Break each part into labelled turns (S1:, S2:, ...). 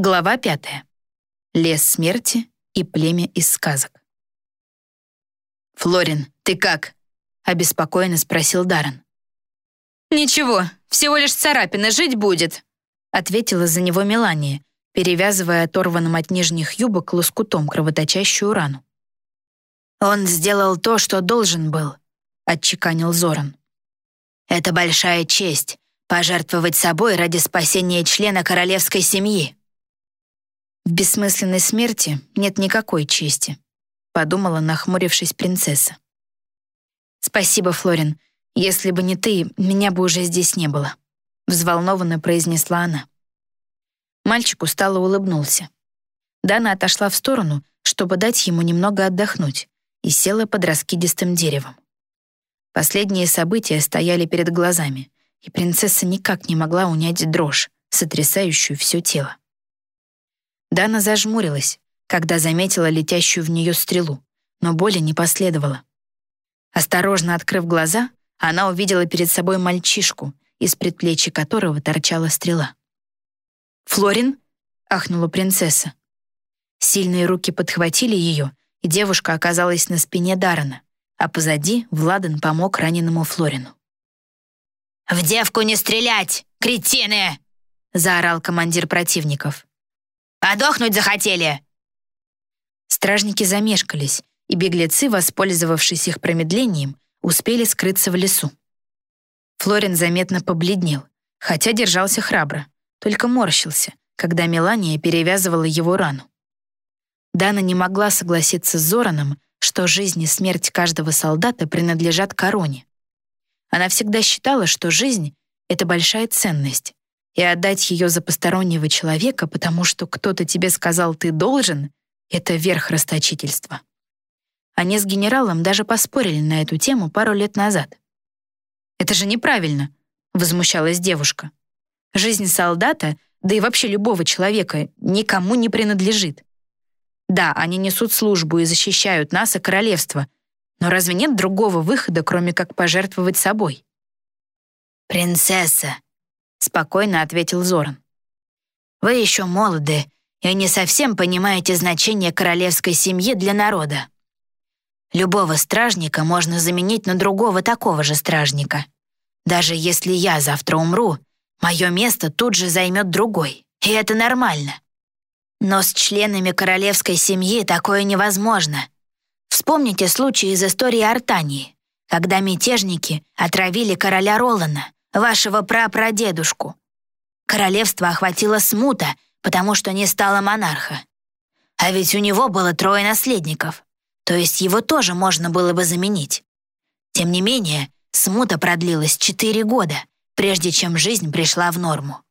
S1: Глава пятая. Лес смерти и племя из сказок. «Флорин, ты как?» — обеспокоенно спросил Даррен.
S2: «Ничего, всего лишь царапина, жить будет», —
S1: ответила за него Мелания, перевязывая оторванным от нижних юбок лоскутом кровоточащую рану. «Он сделал то, что должен был», — отчеканил Зоран. «Это большая честь — пожертвовать собой ради спасения члена королевской семьи». В бессмысленной смерти нет никакой чести, подумала, нахмурившись принцесса. Спасибо, Флорин. Если бы не ты, меня бы уже здесь не было, взволнованно произнесла она. Мальчик устало улыбнулся. Дана отошла в сторону, чтобы дать ему немного отдохнуть, и села под раскидистым деревом. Последние события стояли перед глазами, и принцесса никак не могла унять дрожь, сотрясающую все тело. Дана зажмурилась, когда заметила летящую в нее стрелу, но боли не последовало. Осторожно открыв глаза, она увидела перед собой мальчишку, из предплечья которого торчала стрела. «Флорин?» — ахнула принцесса. Сильные руки подхватили ее, и девушка оказалась на спине Дарана, а позади Владан помог раненому Флорину.
S3: «В девку не стрелять, кретины!» — заорал командир противников. Подохнуть захотели!»
S1: Стражники замешкались, и беглецы, воспользовавшись их промедлением, успели скрыться в лесу. Флорин заметно побледнел, хотя держался храбро, только морщился, когда Мелания перевязывала его рану. Дана не могла согласиться с Зораном, что жизнь и смерть каждого солдата принадлежат короне. Она всегда считала, что жизнь — это большая ценность, и отдать ее за постороннего человека, потому что кто-то тебе сказал «ты должен», это верх расточительства. Они с генералом даже поспорили на эту тему пару лет назад. «Это же неправильно», — возмущалась девушка. «Жизнь солдата, да и вообще любого человека, никому не принадлежит. Да, они несут службу и защищают нас и королевство, но разве нет другого выхода, кроме как пожертвовать собой?»
S3: «Принцесса», — спокойно ответил Зоран. «Вы еще молоды и не совсем понимаете значение королевской семьи для народа. Любого стражника можно заменить на другого такого же стражника. Даже если я завтра умру, мое место тут же займет другой, и это нормально. Но с членами королевской семьи такое невозможно. Вспомните случай из истории Артании, когда мятежники отравили короля Ролана, вашего прапрадедушку. Королевство охватило смута, потому что не стало монарха. А ведь у него было трое наследников, то есть его тоже можно было бы заменить. Тем не менее, смута продлилась четыре года, прежде чем жизнь пришла в норму.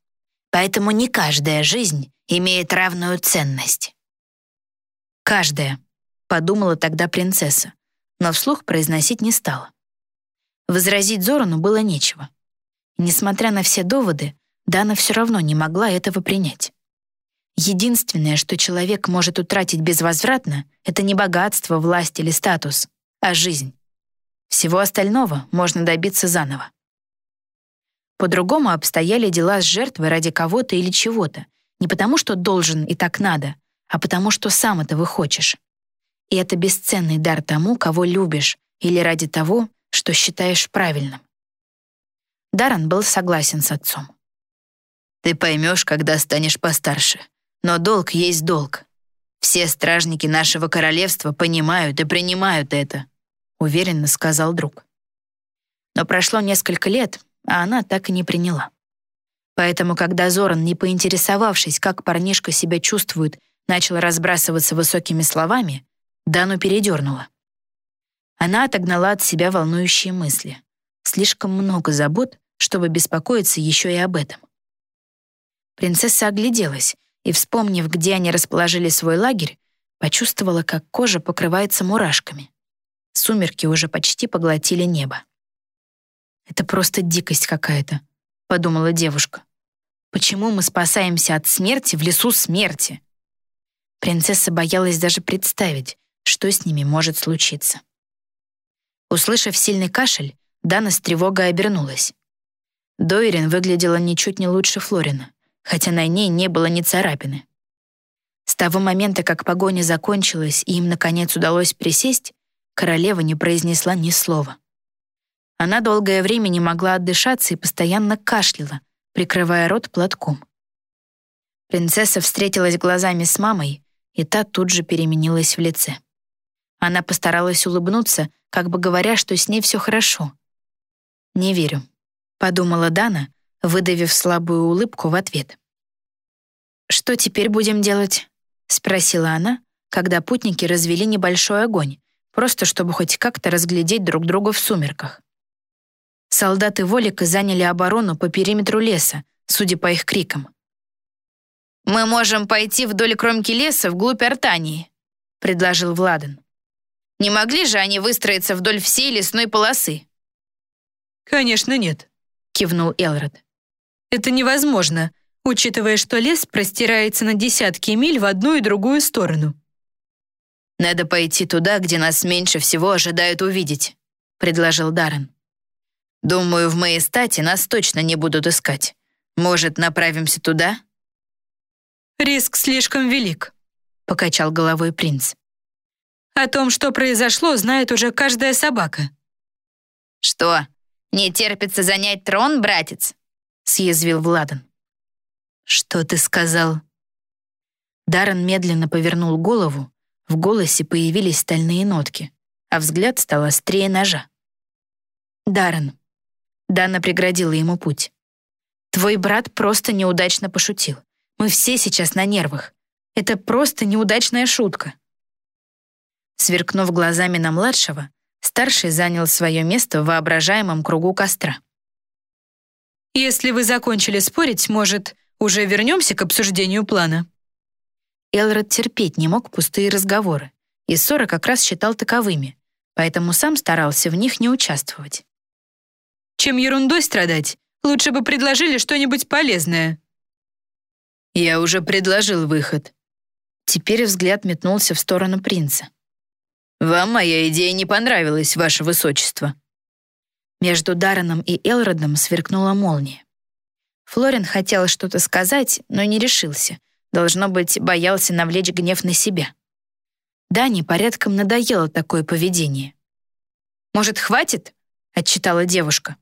S3: Поэтому не каждая жизнь имеет равную ценность.
S1: «Каждая», — подумала тогда принцесса, но вслух произносить не стала. Возразить Зорану было нечего. Несмотря на все доводы, Дана все равно не могла этого принять. Единственное, что человек может утратить безвозвратно, это не богатство, власть или статус, а жизнь. Всего остального можно добиться заново. По-другому обстояли дела с жертвой ради кого-то или чего-то, не потому что должен и так надо, а потому что сам этого хочешь. И это бесценный дар тому, кого любишь, или ради того, что считаешь правильным. Даррен был согласен с отцом.
S4: «Ты поймешь, когда станешь постарше. Но долг есть долг. Все стражники нашего королевства понимают и принимают это», уверенно сказал друг.
S1: Но прошло несколько лет, а она так и не приняла. Поэтому, когда Зоран, не поинтересовавшись, как парнишка себя чувствует, начал разбрасываться высокими словами, Дану передернула. Она отогнала от себя волнующие мысли. Слишком много забот, чтобы беспокоиться еще и об этом. Принцесса огляделась и, вспомнив, где они расположили свой лагерь, почувствовала, как кожа покрывается мурашками. Сумерки уже почти поглотили небо. «Это просто дикость какая-то», — подумала девушка. «Почему мы спасаемся от смерти в лесу смерти?» Принцесса боялась даже представить, что с ними может случиться. Услышав сильный кашель, Дана с тревогой обернулась. Дойрин выглядела ничуть не лучше Флорина, хотя на ней не было ни царапины, того момента, как погоня закончилась и им, наконец, удалось присесть, королева не произнесла ни слова. Она долгое время не могла отдышаться и постоянно кашляла, прикрывая рот платком. Принцесса встретилась глазами с мамой, и та тут же переменилась в лице. Она постаралась улыбнуться, как бы говоря, что с ней все хорошо. «Не верю», — подумала Дана, выдавив слабую улыбку в ответ. «Что теперь будем делать?» — спросила она, когда путники развели небольшой огонь, просто чтобы хоть как-то разглядеть друг друга в сумерках. Солдаты Волика заняли оборону по периметру леса, судя по их крикам.
S2: «Мы можем пойти вдоль кромки леса вглубь Артании», — предложил Владан. «Не могли же они выстроиться вдоль всей лесной полосы?»
S5: «Конечно нет», — кивнул Элрод. «Это невозможно, учитывая, что лес простирается на десятки миль в одну и другую сторону».
S4: «Надо пойти туда, где нас меньше всего ожидают увидеть», — предложил Даррен. «Думаю, в моей стати нас точно не будут искать. Может, направимся туда?»
S5: «Риск слишком велик», — покачал головой принц. «О том, что произошло, знает уже каждая собака».
S2: «Что, не терпится занять трон, братец?» — съязвил Владан.
S1: «Что ты сказал?» Даррен медленно повернул голову, в голосе появились стальные нотки, а взгляд стал острее ножа. «Даррен». Дана преградила ему путь. «Твой брат просто неудачно пошутил. Мы все сейчас на нервах. Это просто неудачная шутка». Сверкнув глазами на младшего, старший занял свое место в воображаемом кругу костра.
S5: «Если вы закончили спорить, может, уже вернемся к обсуждению плана?»
S1: Элрод терпеть не мог пустые разговоры, и Сора как раз считал таковыми, поэтому сам старался в них не участвовать.
S5: «Чем ерундой страдать, лучше бы предложили что-нибудь полезное»,
S4: «Я уже предложил выход».
S1: Теперь взгляд метнулся в сторону принца.
S4: «Вам моя идея не понравилась, ваше высочество».
S1: Между Дарреном и Элродом сверкнула молния. Флорин хотел что-то сказать, но не решился. Должно быть, боялся навлечь гнев на себя. Дани порядком надоело такое поведение.
S2: «Может, хватит?» — отчитала девушка.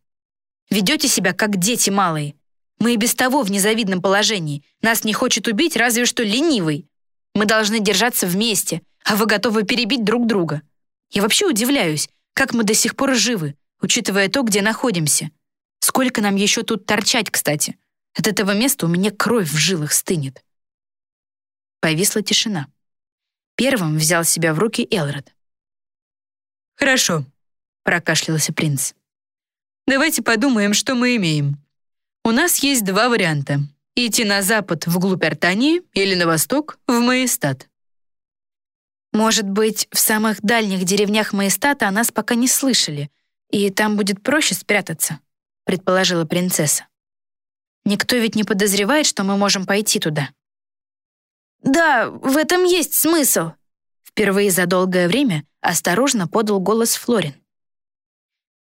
S2: «Ведете себя, как дети малые. Мы и без того в незавидном положении. Нас не хочет убить разве что ленивый. Мы должны держаться вместе, а вы готовы перебить друг друга. Я вообще удивляюсь, как мы до сих пор живы, учитывая то, где находимся. Сколько нам еще тут торчать, кстати? От этого места у меня кровь в жилах стынет.
S1: Повисла тишина. Первым взял себя в руки Элрод.
S5: «Хорошо», — прокашлялся принц. «Давайте подумаем, что мы имеем. У нас есть два варианта. Идти на запад, вглубь Артании, или на восток, в Маестат.
S1: Может быть, в самых дальних деревнях Маестата о нас пока не слышали, и там будет проще спрятаться, предположила принцесса. Никто ведь не подозревает, что мы можем пойти туда.
S3: Да, в этом есть смысл.
S1: Впервые за долгое время осторожно подал голос Флорин.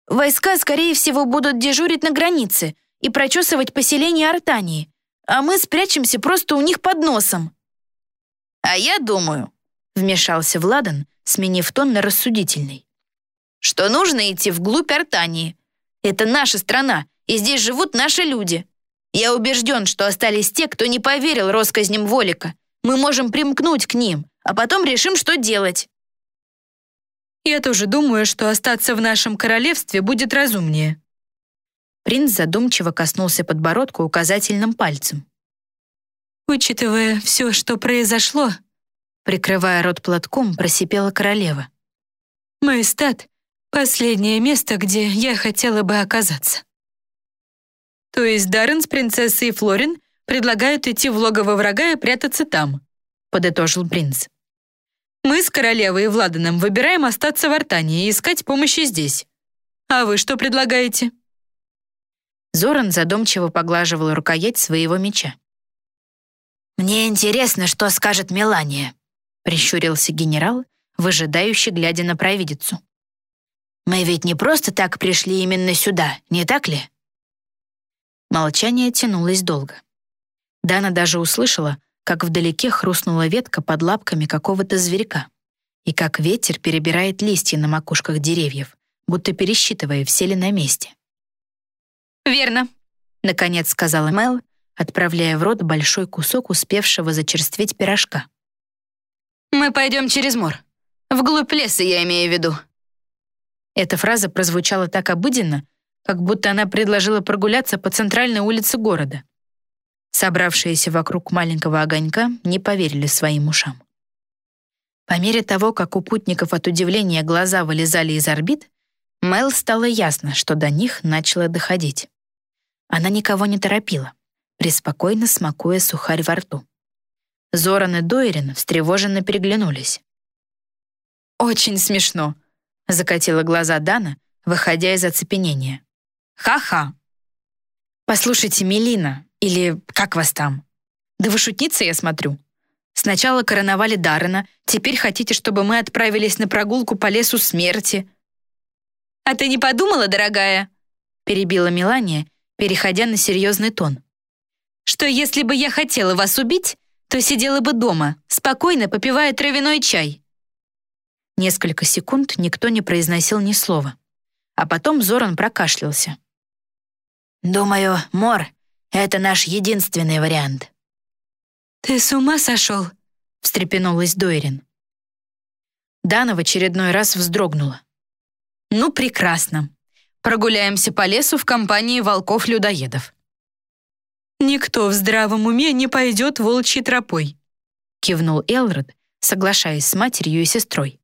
S3: Войска, скорее всего, будут дежурить на границе, и прочесывать поселение Артании, а мы спрячемся просто у них под носом».
S2: «А я думаю», — вмешался Владан, сменив тон на рассудительный, «что нужно идти вглубь Артании. Это наша страна, и здесь живут наши люди. Я убежден, что остались те, кто не поверил россказням Волика. Мы можем примкнуть к ним, а потом решим, что делать».
S5: «Я тоже думаю, что остаться в нашем королевстве будет разумнее»,
S1: Принц задумчиво коснулся подбородка указательным пальцем.
S5: «Учитывая все, что произошло»,
S1: прикрывая рот платком, просипела королева.
S5: «Майстат — последнее место, где я хотела бы оказаться». «То есть Даррен с принцессой Флорин предлагают идти в логово врага и прятаться там», подытожил принц. «Мы с королевой и Владаном выбираем остаться в Артании и искать помощи здесь. А вы что предлагаете?»
S1: Зоран задумчиво поглаживал рукоять своего меча.
S3: «Мне интересно, что скажет Мелания», —
S1: прищурился генерал, выжидающий, глядя на провидицу.
S3: «Мы ведь не просто так пришли именно сюда, не так ли?»
S1: Молчание тянулось долго. Дана даже услышала,
S6: как вдалеке хрустнула ветка под лапками какого-то зверька, и как ветер перебирает листья на макушках деревьев, будто пересчитывая, все ли на месте.
S1: «Верно», — наконец сказала Мел, отправляя в рот большой кусок успевшего зачерстветь пирожка. «Мы пойдем через мор. Вглубь леса, я имею в виду». Эта фраза прозвучала так обыденно, как будто она предложила прогуляться по центральной улице города. Собравшиеся вокруг маленького огонька не поверили своим ушам. По мере того, как у путников от удивления глаза вылезали из орбит, Мэл стало ясно, что до них начало доходить. Она никого не торопила, преспокойно смакуя сухарь во рту. Зоран и Дойрин встревоженно переглянулись. «Очень смешно», — закатила глаза Дана, выходя из оцепенения. «Ха-ха!» «Послушайте, Мелина, или как вас там? Да вы шутница, я смотрю. Сначала короновали Даррена, теперь хотите, чтобы мы отправились на прогулку по лесу смерти». «А ты не подумала, дорогая?» перебила Мелания, переходя на серьезный тон. «Что если бы я хотела вас убить, то сидела бы дома, спокойно попивая травяной чай». Несколько секунд никто не произносил ни слова. А потом Зоран прокашлялся.
S7: «Думаю, Мор — это наш единственный вариант».
S8: «Ты с ума сошел?» — встрепенулась Дойрин.
S1: Дана в очередной раз вздрогнула. «Ну, прекрасно. Прогуляемся по лесу в компании волков-людоедов».
S8: «Никто в здравом уме не пойдет волчьей тропой», — кивнул Элрод, соглашаясь с матерью и сестрой.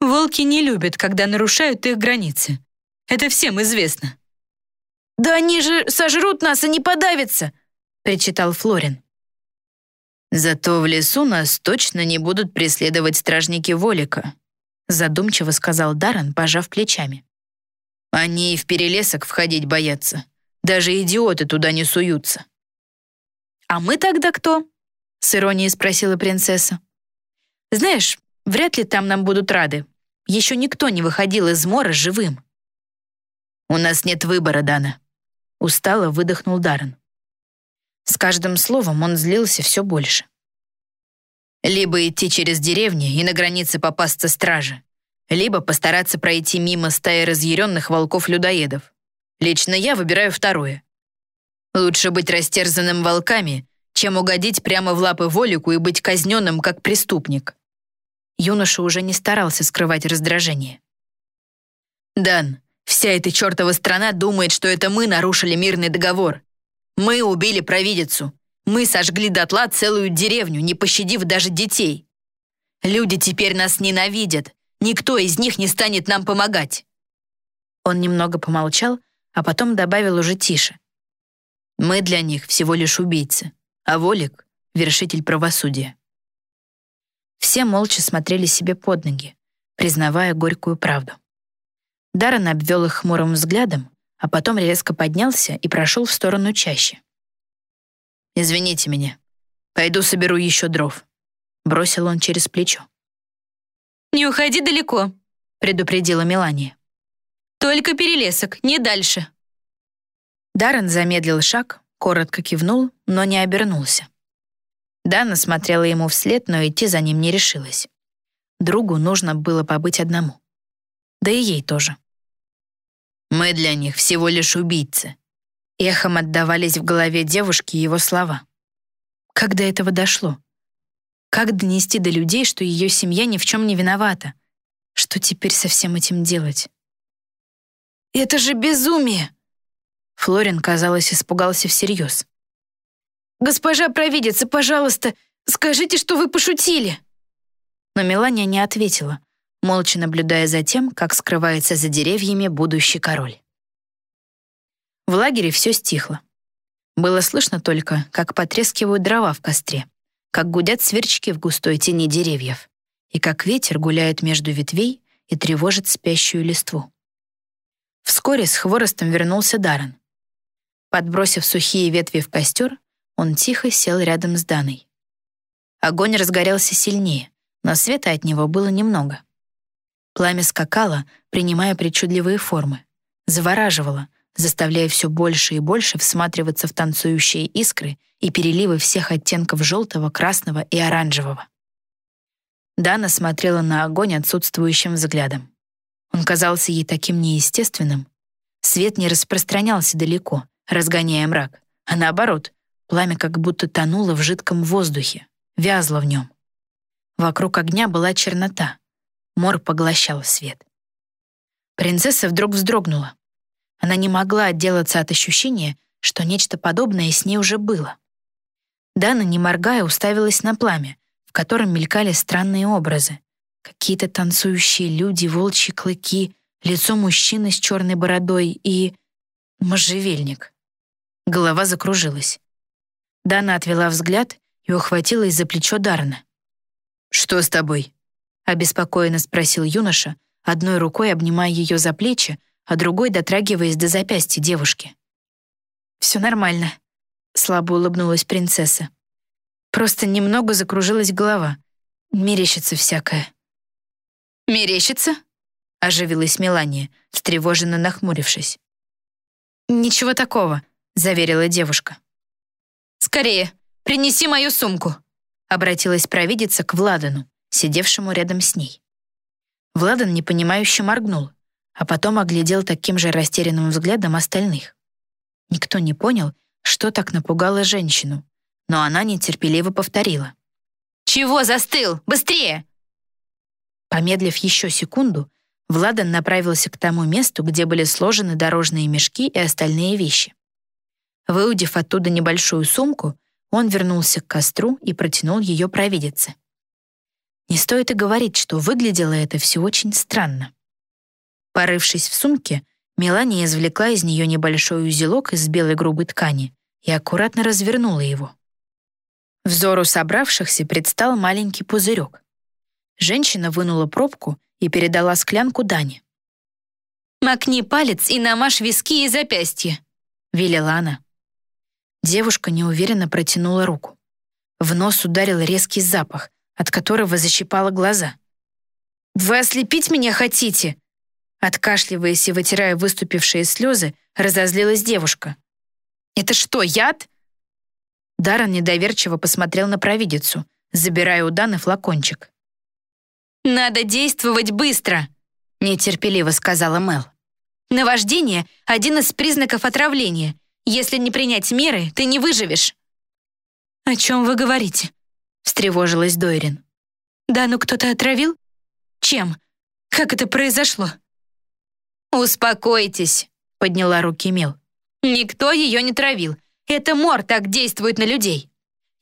S8: Волки не любят, когда нарушают их границы. Это всем известно.
S1: «Да они же сожрут нас и не подавятся!» — причитал Флорин.
S9: «Зато в лесу нас точно не будут преследовать стражники Волика», задумчиво сказал Даррен, пожав плечами. «Они и в перелесок входить боятся. Даже идиоты туда не суются».
S1: «А мы тогда кто?» — с иронией спросила принцесса. «Знаешь, вряд ли там нам будут рады. Еще никто не выходил из мора живым.
S9: «У нас нет выбора, Дана», — устало выдохнул Даррен.
S1: С каждым словом он злился все больше.
S9: «Либо идти через деревни и на границе попасться страже, либо постараться пройти мимо стаи разъяренных волков-людоедов. Лично я выбираю второе. Лучше быть растерзанным волками, чем угодить прямо в лапы Волику и быть казненным как преступник.
S1: Юноша уже не старался скрывать раздражение.
S9: «Дан, вся эта чертова страна думает, что это мы нарушили мирный договор. Мы убили провидицу. Мы сожгли дотла целую деревню, не пощадив даже детей. Люди теперь нас ненавидят. Никто из них не станет нам помогать».
S1: Он немного помолчал, а потом добавил уже тише.
S9: «Мы для них всего лишь убийцы, а Волик — вершитель правосудия».
S1: Все молча смотрели себе под ноги, признавая горькую правду. Даррен обвел их хмурым взглядом, а потом резко поднялся и прошел в сторону чаще.
S9: «Извините меня. Пойду соберу еще дров», — бросил он через плечо.
S1: «Не уходи далеко», — предупредила Мелания. «Только перелесок, не дальше». Даррен замедлил шаг, коротко кивнул, но не обернулся. Дана смотрела ему вслед, но идти за ним не решилась. Другу нужно было побыть одному. Да и ей тоже.
S9: «Мы для них всего лишь убийцы», —
S1: эхом отдавались в голове девушки его слова. Как до этого дошло? Как донести до людей, что ее семья ни в чем не виновата? Что теперь со всем этим делать? «Это же безумие!» Флорин, казалось, испугался всерьез. «Госпожа провидица, пожалуйста, скажите, что вы пошутили!» Но Мелания не ответила, молча наблюдая за тем, как скрывается за деревьями будущий король. В лагере все стихло. Было слышно только, как потрескивают дрова в костре, как гудят сверчки в густой тени деревьев и как ветер гуляет между ветвей и тревожит спящую листву. Вскоре с хворостом вернулся Даррен. Подбросив сухие ветви в костер, он тихо сел рядом с Даной. Огонь разгорелся сильнее, но света от него было немного. Пламя скакало, принимая причудливые формы, завораживало, заставляя все больше и больше всматриваться в танцующие искры и переливы всех оттенков желтого, красного и оранжевого. Дана смотрела на огонь отсутствующим взглядом. Он казался ей таким неестественным. Свет не распространялся далеко, разгоняя мрак, а наоборот, пламя как будто тонуло в жидком воздухе, вязло в нем. Вокруг огня была чернота. Мор поглощал свет. Принцесса вдруг вздрогнула. Она не могла отделаться от ощущения, что нечто подобное с ней уже было. Дана, не моргая, уставилась на пламя, в котором мелькали странные образы. Какие-то танцующие люди, волчьи клыки, лицо мужчины с черной бородой и... можжевельник. Голова закружилась. Дана отвела взгляд и ухватилась за плечо Дарна.
S4: «Что с тобой?»
S1: — обеспокоенно спросил юноша, одной рукой обнимая ее за плечи, а другой дотрагиваясь до запястья девушки. «Все нормально», — слабо улыбнулась принцесса. «Просто немного закружилась голова. Мерещится всякое».
S2: «Мерещится?» — оживилась Мелания, встревоженно нахмурившись.
S1: «Ничего такого», — заверила девушка.
S2: «Скорее, принеси мою сумку», — обратилась провидица к Владану, сидевшему рядом с ней.
S1: Владан непонимающе моргнул, а потом оглядел таким же растерянным взглядом остальных. Никто не понял, что так напугало женщину, но она нетерпеливо повторила.
S2: «Чего застыл? Быстрее!»
S1: Помедлив еще секунду, Владан направился к тому месту, где были сложены дорожные мешки и остальные вещи. Выудив оттуда небольшую сумку, он вернулся к костру и протянул ее провидице. Не стоит и говорить, что выглядело это все очень странно. Порывшись в сумке, Мелания извлекла из нее небольшой узелок из белой грубой ткани и аккуратно развернула его. Взору собравшихся предстал маленький пузырек. Женщина вынула пробку и передала склянку Дане.
S2: «Макни палец и намажь виски и запястья», — велела она.
S1: Девушка неуверенно протянула руку. В нос ударил резкий запах, от которого защипала глаза. «Вы ослепить меня хотите?» Откашливаясь и вытирая выступившие слезы, разозлилась девушка. «Это что, яд?» Даррен недоверчиво посмотрел на провидицу, забирая у Даны флакончик.
S2: «Надо действовать быстро», — нетерпеливо сказала Мел. «Наваждение — один из признаков отравления. Если не принять меры, ты не выживешь».
S5: «О чем вы говорите?» — встревожилась Дойрин. «Да, ну кто-то отравил? Чем? Как это произошло?»
S2: «Успокойтесь», — подняла руки Мел. «Никто ее не травил. Это мор так действует на людей.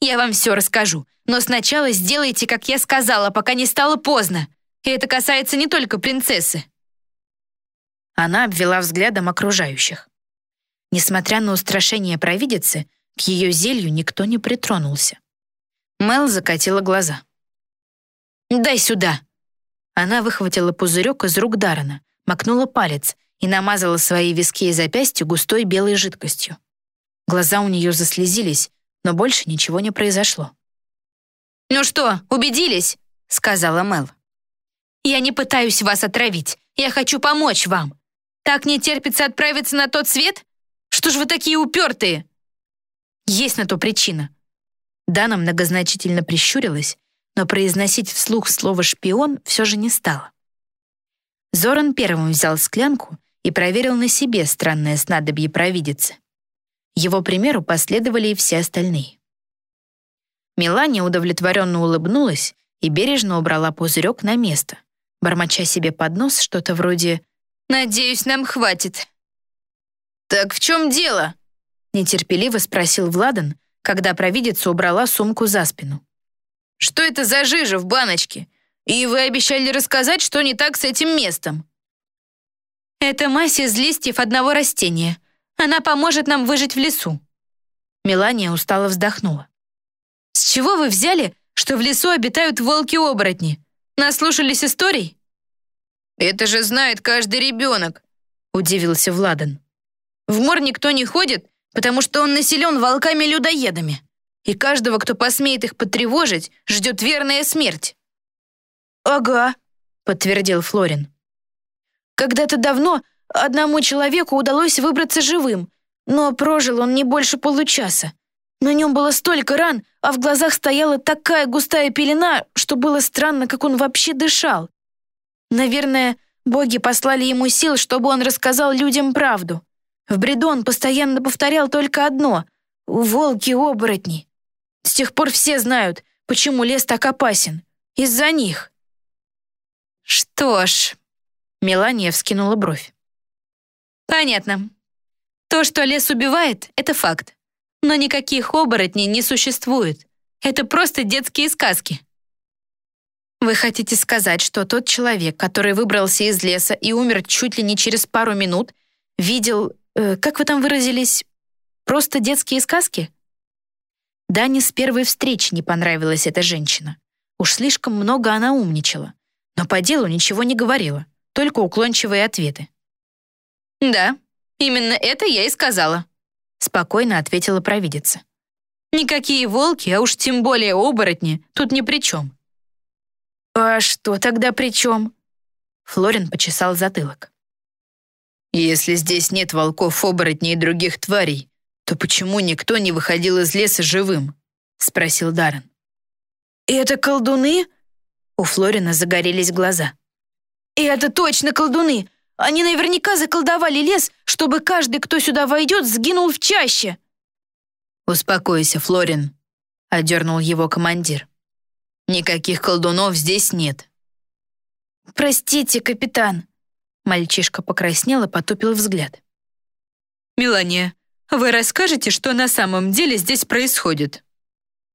S2: Я вам все расскажу, но сначала сделайте, как я сказала, пока не стало поздно. И это касается не только принцессы».
S1: Она обвела взглядом окружающих. Несмотря на устрашение провидицы, к ее зелью никто не притронулся. Мел закатила глаза.
S2: «Дай сюда!»
S1: Она выхватила пузырек из рук Дарана, макнула палец и намазала свои виски и запястья густой белой жидкостью. Глаза у нее заслезились, но больше ничего не произошло.
S2: «Ну что, убедились?» — сказала Мел. «Я не пытаюсь вас отравить. Я хочу помочь вам. Так не терпится отправиться на тот свет? Что ж вы такие упертые?»
S1: Есть на то причина. Дана многозначительно прищурилась, но произносить вслух слово «шпион» все же не стала. Зоран первым взял склянку и проверил на себе странное снадобье провидицы. Его примеру последовали и все остальные. Мелания удовлетворенно улыбнулась и бережно убрала пузырек на место, бормоча себе под нос что-то вроде
S2: «Надеюсь, нам хватит». «Так в чем дело?»
S1: — нетерпеливо спросил Владан, когда провидица убрала сумку за спину.
S2: «Что это за жижа в баночке? И вы обещали рассказать, что не так с этим местом».
S5: «Это мазь из листьев одного растения. Она поможет нам выжить в лесу».
S1: Мелания устало вздохнула.
S2: «С чего вы взяли, что в лесу обитают волки-оборотни? Наслушались историй?» «Это же знает каждый ребенок», — удивился Владан. В мор никто не ходит, потому что он населен волками-людоедами. И каждого, кто посмеет их потревожить, ждет верная смерть».
S1: «Ага», — подтвердил Флорин. «Когда-то давно
S10: одному человеку удалось выбраться живым, но прожил он не больше получаса. На нем было столько ран, а в глазах стояла такая густая пелена, что было странно, как он вообще дышал. Наверное, боги послали ему сил, чтобы он рассказал людям правду. В бреду он постоянно повторял только одно — «Волки-оборотни». С тех пор все знают, почему лес так опасен. Из-за них.
S11: Что ж, Мелания вскинула бровь. Понятно. То, что лес убивает, это факт. Но никаких оборотней не существует. Это просто детские сказки. Вы хотите сказать, что тот человек, который выбрался из леса и умер чуть ли не через пару минут, видел, э, как вы там выразились, просто детские сказки? Дане с первой встречи не понравилась эта женщина. Уж слишком много она умничала. Но по делу ничего не говорила, только уклончивые ответы. «Да, именно это я и сказала», — спокойно ответила провидица. «Никакие волки, а уж тем более оборотни, тут ни при чем».
S10: «А что тогда при чем?»
S11: Флорин почесал затылок.
S12: «Если здесь нет волков, оборотней и других тварей, то почему никто не выходил из леса живым?» — спросил Даррен.
S10: «Это колдуны?»
S11: У Флорина загорелись глаза.
S10: «Это точно колдуны! Они наверняка заколдовали лес, чтобы каждый, кто сюда войдет, сгинул в чаще!»
S12: «Успокойся, Флорин», — одернул его командир. «Никаких колдунов здесь нет».
S10: «Простите, капитан».
S11: Мальчишка покраснел и потупил взгляд.
S1: «Мелания, вы расскажете, что на самом деле здесь происходит?»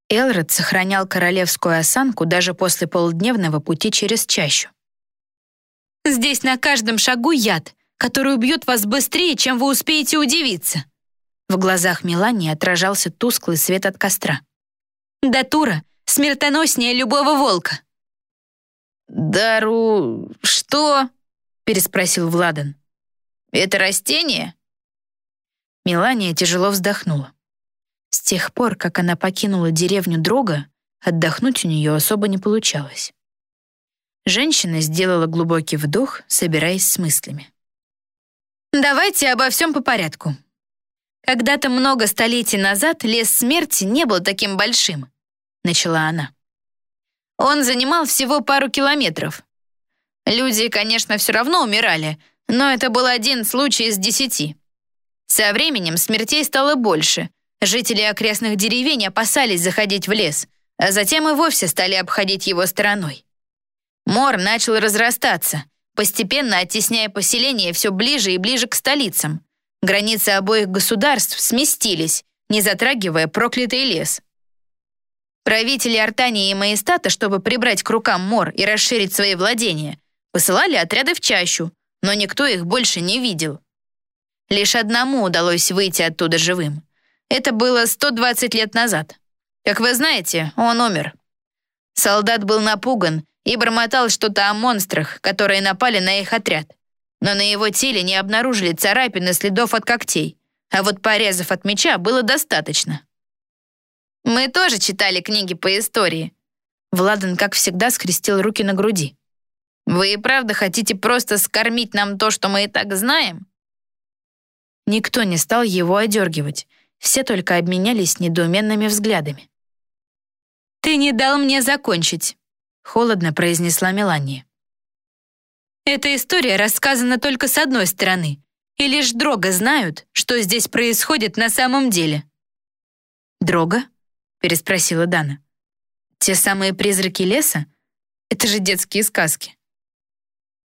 S11: Элрод сохранял королевскую осанку даже после полудневного пути через чащу.
S1: «Здесь на каждом шагу яд, который убьет вас быстрее, чем вы успеете удивиться».
S11: В глазах Мелании отражался тусклый свет от костра.
S1: «Датура смертоноснее любого волка».
S12: «Дару... что?» — переспросил Владан. «Это растение?»
S11: Мелания тяжело вздохнула. С тех пор, как она покинула деревню Дрога, отдохнуть у нее особо не получалось. Женщина сделала глубокий вдох, собираясь с мыслями.
S1: «Давайте обо всем по порядку. Когда-то много столетий назад лес смерти не был таким большим», — начала она. «Он занимал всего пару километров. Люди, конечно, все равно умирали, но это был один случай из десяти. Со временем смертей стало больше, Жители окрестных деревень опасались заходить в лес, а затем и вовсе стали обходить его стороной. Мор начал разрастаться, постепенно оттесняя поселение все ближе и ближе к столицам. Границы обоих государств сместились, не затрагивая проклятый лес. Правители Артании и Маестата, чтобы прибрать к рукам Мор и расширить свои владения, посылали отряды в чащу, но никто их больше не видел. Лишь одному удалось выйти оттуда живым. Это было 120 лет назад. Как вы знаете, он умер. Солдат был напуган и бормотал что-то о монстрах, которые напали на их отряд. Но на его теле не обнаружили царапин и следов от когтей, а вот порезов от меча было достаточно. Мы тоже читали книги по истории. Владан, как всегда, скрестил руки на груди. Вы и правда хотите просто скормить нам то, что мы и так знаем?
S11: Никто не стал его одергивать, все только обменялись недоуменными взглядами.
S1: «Ты не дал мне закончить», —
S11: холодно произнесла Мелания.
S1: «Эта история рассказана только с одной стороны, и лишь Дрога знают, что здесь происходит на самом деле».
S11: «Дрога?» — переспросила Дана. «Те самые призраки леса? Это же детские сказки».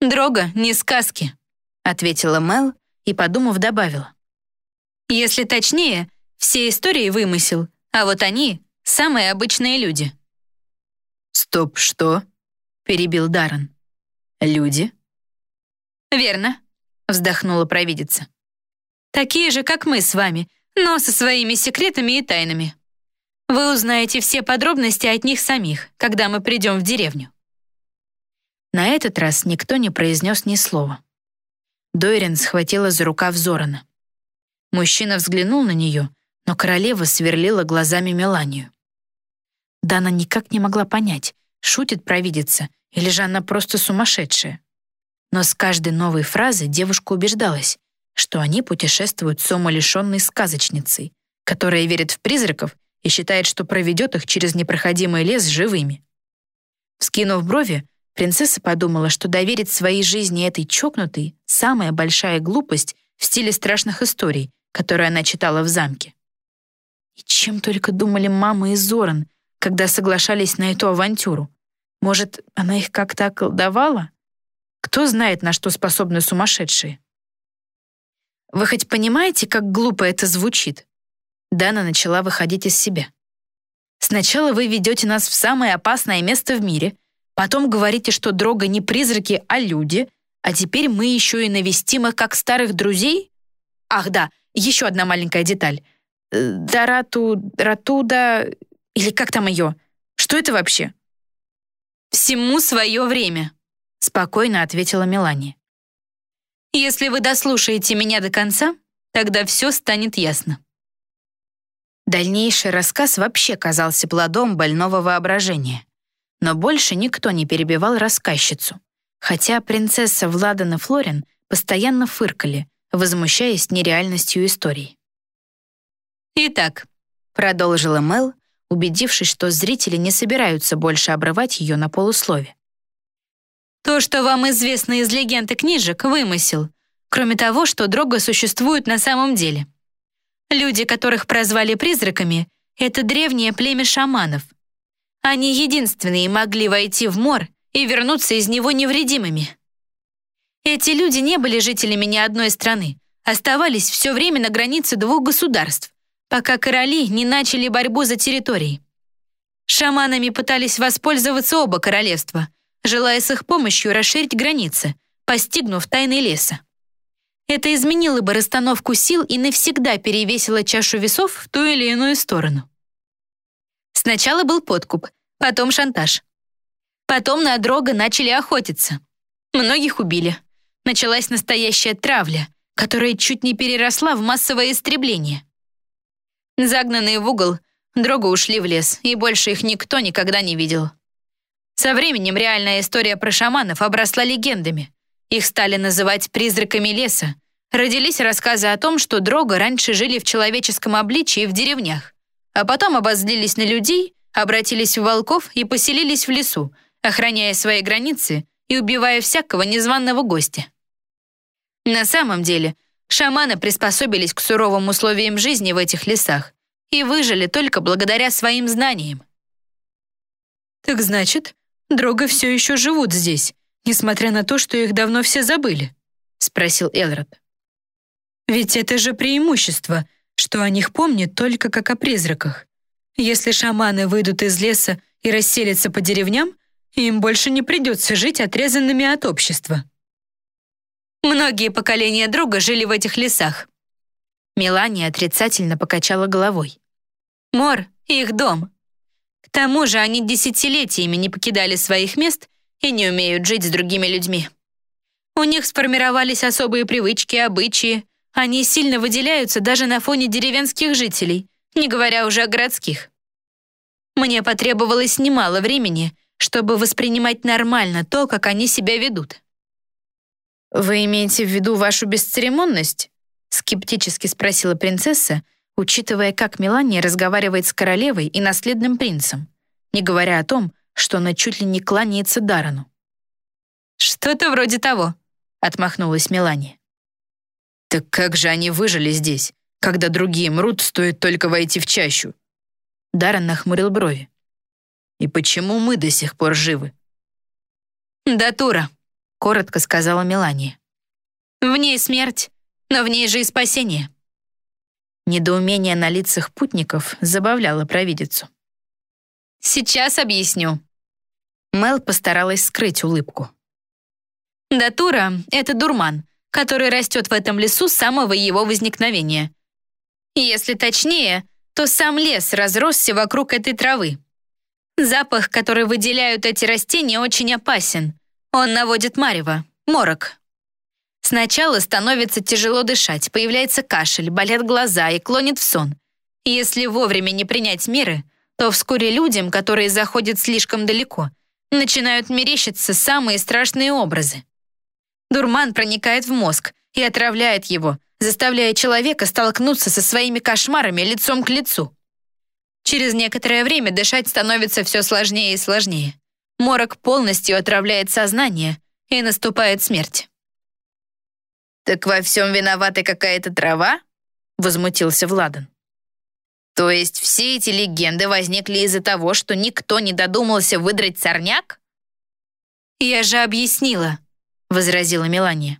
S1: «Дрога не сказки», — ответила Мел и, подумав, добавила. Если точнее, все истории вымысел, а вот они — самые обычные люди.
S12: «Стоп, что?» — перебил Даррен. «Люди?»
S1: «Верно», — вздохнула провидица. «Такие же, как мы с вами, но со своими секретами и тайнами. Вы узнаете все подробности от них самих, когда мы придем в деревню».
S11: На этот раз никто не произнес ни слова. Дойрен схватила за рукав Зорана. Мужчина взглянул на нее, но королева сверлила глазами Меланию. Дана никак не могла понять, шутит провидица или же она просто сумасшедшая.
S13: Но с каждой новой фразы девушка убеждалась, что они путешествуют с умалишенной сказочницей, которая верит в призраков и считает, что проведет их через непроходимый лес живыми. Вскинув брови, принцесса подумала, что доверить своей жизни этой чокнутой — самая большая глупость в стиле страшных историй, которые она читала в замке. И чем только думали мама и Зоран, когда соглашались на эту авантюру. Может, она их как-то околдовала? Кто знает, на что способны сумасшедшие? Вы хоть понимаете, как глупо это звучит? Дана начала выходить из себя. Сначала вы ведете нас в самое опасное место в мире, потом говорите, что Дрога не призраки, а люди, а теперь мы еще и навестим их как старых друзей? Ах да, еще одна маленькая деталь. Э, Дарату, Ратуда, или как там ее? Что это вообще?
S1: Всему свое время, спокойно ответила Мелания. Если вы дослушаете меня до конца, тогда все станет ясно.
S13: Дальнейший рассказ вообще казался плодом больного воображения. Но больше никто не перебивал рассказчицу, хотя принцесса Владан и Флорин постоянно фыркали, возмущаясь нереальностью истории.
S1: «Итак», —
S13: продолжила Мел, убедившись, что зрители не собираются больше обрывать ее на полуслове.
S1: «То, что вам известно из легенд и книжек, вымысел, кроме того, что Дрога существует на самом деле. Люди, которых прозвали призраками, это древнее племя шаманов. Они единственные могли войти в мор и вернуться из него невредимыми. Эти люди не были жителями ни одной страны, оставались все время на границе двух государств, пока короли не начали борьбу за территории. Шаманами пытались воспользоваться оба королевства, желая с их помощью расширить границы, постигнув тайны леса. Это изменило бы расстановку сил и навсегда перевесило чашу весов в ту или иную сторону. Сначала был подкуп, потом шантаж. Потом на Дрога начали охотиться. Многих убили. Началась настоящая травля, которая чуть не переросла в массовое истребление. Загнанные в угол, Дрога ушли в лес, и больше их никто никогда не видел. Со временем реальная история про шаманов обросла легендами. Их стали называть призраками леса. Родились рассказы о том, что Дрога раньше жили в человеческом обличии в деревнях, а потом обозлились на людей, обратились в волков и поселились в лесу, охраняя свои границы и убивая всякого незваного гостя. На самом деле, Шаманы приспособились к суровым условиям жизни в этих лесах и выжили только благодаря своим знаниям.
S14: «Так значит, Дрога все еще живут здесь, несмотря на то, что их давно все забыли?» — спросил Элрод. «Ведь это же преимущество, что о них помнят только как о призраках. Если шаманы выйдут из леса и расселятся по деревням, им больше не придется жить отрезанными от общества».
S1: Многие поколения друга жили в этих лесах.
S13: Мелания отрицательно покачала головой.
S1: Мор — их дом. К тому же они десятилетиями не покидали своих мест и не умеют жить с другими людьми. У них сформировались особые привычки, обычаи. Они сильно выделяются даже на фоне деревенских жителей, не говоря уже о городских. Мне потребовалось немало времени, чтобы воспринимать нормально то, как они себя ведут.
S13: «Вы имеете в виду вашу бесцеремонность?» — скептически спросила принцесса, учитывая, как Мелания разговаривает с королевой и наследным принцем, не говоря о том, что она чуть ли не кланяется Дарану.
S1: «Что-то вроде того», — отмахнулась Мелания.
S15: «Так как же они выжили здесь, когда другие мрут, стоит только войти в чащу?»
S13: Даран нахмурил брови.
S15: «И почему мы до сих пор живы?»
S1: «Датура»,
S13: коротко сказала Мелания.
S1: «В ней смерть, но в ней же и спасение».
S13: Недоумение на лицах путников забавляло провидицу.
S1: «Сейчас объясню».
S13: Мел постаралась скрыть улыбку.
S1: Датура — это дурман, который растет в этом лесу с самого его возникновения. Если точнее, то сам лес разросся вокруг этой травы. Запах, который выделяют эти растения, очень опасен. Он наводит марево, морок. Сначала становится тяжело дышать, появляется кашель, болят глаза и клонит в сон. Если вовремя не принять меры, то вскоре людям, которые заходят слишком далеко, начинают мерещиться самые страшные образы.
S16: Дурман проникает в мозг и отравляет его, заставляя человека столкнуться со своими кошмарами лицом к лицу. Через некоторое время дышать становится все сложнее и сложнее. Морок полностью отравляет сознание, и наступает смерть.
S17: «Так во всем виновата какая-то трава?» — возмутился Владан. «То есть все эти легенды возникли из-за того, что никто не додумался выдрать сорняк?»
S16: «Я же объяснила», — возразила Мелания.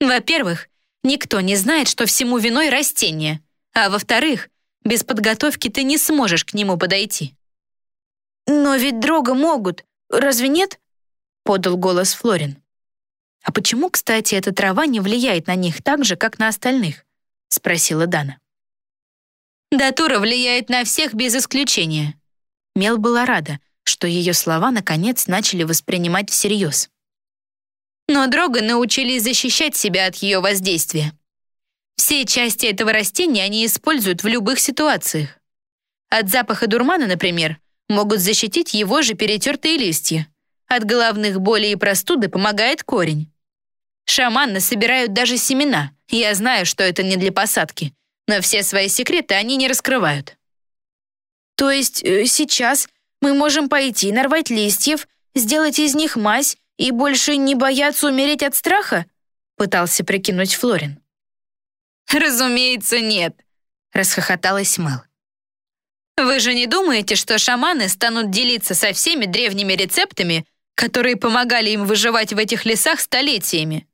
S16: «Во-первых, никто не знает, что всему виной растение, а во-вторых, без подготовки ты не сможешь к нему подойти».
S18: «Но ведь дрога могут, разве нет?» — подал голос Флорин.
S16: «А почему, кстати, эта трава не влияет на них так же, как на остальных?» — спросила Дана. «Датура влияет на всех без исключения». Мел была рада, что ее слова наконец начали воспринимать всерьез. Но дрога научились защищать себя от ее воздействия. Все части этого растения они используют в любых ситуациях. От запаха дурмана, например, могут защитить его же перетертые листья. От головных болей и простуды помогает корень. Шаманы собирают даже семена. Я знаю, что это не для посадки, но все свои секреты они не раскрывают.
S18: То есть э, сейчас мы можем пойти нарвать листьев, сделать из них мазь и больше не бояться умереть от страха? Пытался прикинуть Флорин.
S16: «Разумеется, нет», — расхохоталась Мэл. «Вы же не думаете, что шаманы станут делиться со всеми древними рецептами, которые помогали им выживать в этих лесах столетиями?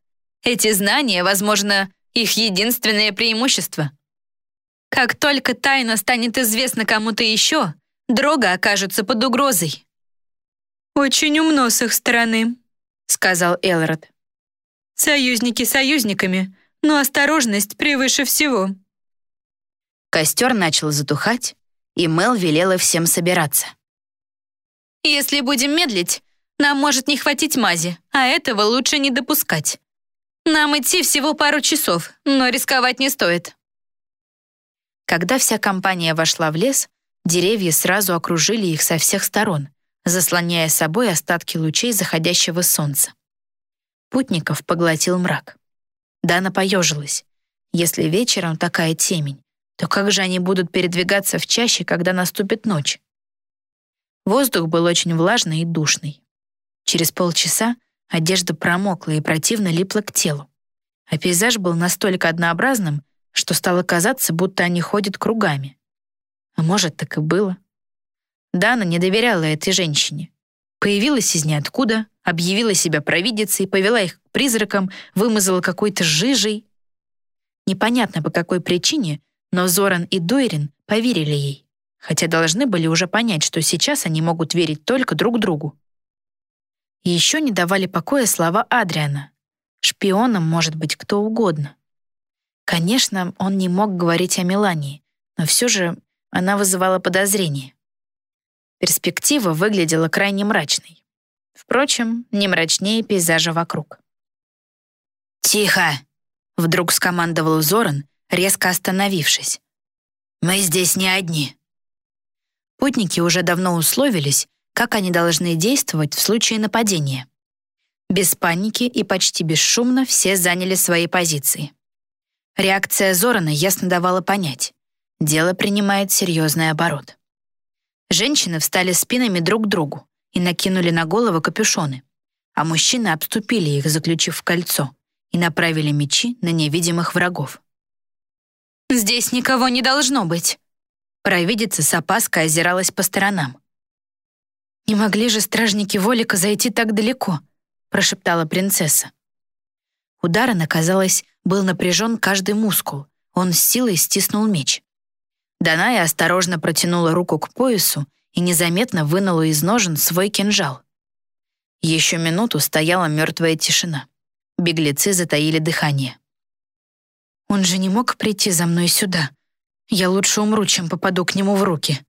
S16: Эти знания, возможно, их единственное преимущество. Как только тайна станет известна кому-то еще, Дрога окажется под угрозой».
S19: «Очень умно с их стороны», — сказал Элрод. «Союзники союзниками, но осторожность превыше всего».
S1: Костер начал затухать, и Мел велела всем собираться.
S16: «Если будем медлить, нам может не хватить мази, а этого лучше не допускать. Нам идти всего пару часов, но рисковать не стоит».
S1: Когда вся компания вошла в лес, деревья сразу окружили их со всех сторон, заслоняя собой остатки лучей заходящего солнца. Путников поглотил мрак. Дана поежилась. Если вечером такая темень, то как же они будут передвигаться в чаще, когда наступит ночь? Воздух был очень влажный и душный. Через полчаса одежда промокла и противно липла к телу. А пейзаж был настолько однообразным, что стало казаться, будто они ходят кругами. А может, так и было. Дана не доверяла этой женщине. Появилась из ниоткуда, объявила себя провидицей, повела их к призракам, вымазала какой-то жижей. Непонятно по какой причине, но Зоран и Дойрин поверили ей, хотя должны были уже понять, что сейчас они могут верить только друг другу. Еще не давали покоя слова Адриана. Шпионом может быть кто угодно. Конечно, он не мог говорить о Мелании, но все же она вызывала подозрения. Перспектива выглядела крайне мрачной. Впрочем, не мрачнее пейзажа вокруг.
S18: «Тихо!» — вдруг скомандовал Зоран, резко остановившись. «Мы здесь не одни».
S1: Путники уже давно условились, как они должны действовать в случае нападения. Без паники и почти бесшумно все заняли свои позиции. Реакция Зорана ясно давала понять. Дело принимает серьезный оборот. Женщины встали спинами друг к другу и накинули на головы капюшоны, а мужчины обступили их, заключив в кольцо, и направили мечи на невидимых врагов.
S16: «Здесь никого не должно быть!»
S1: Провидица с опаской озиралась по сторонам. «Не могли же стражники Волика зайти так далеко?» прошептала принцесса. У Даррена, казалось, был напряжен каждый мускул. Он с силой стиснул меч. Даная осторожно протянула руку к поясу и незаметно вынула из ножен свой кинжал. Еще минуту стояла мертвая тишина. Беглецы затаили дыхание. «Он же не мог прийти за мной сюда. Я лучше умру, чем попаду к нему в руки».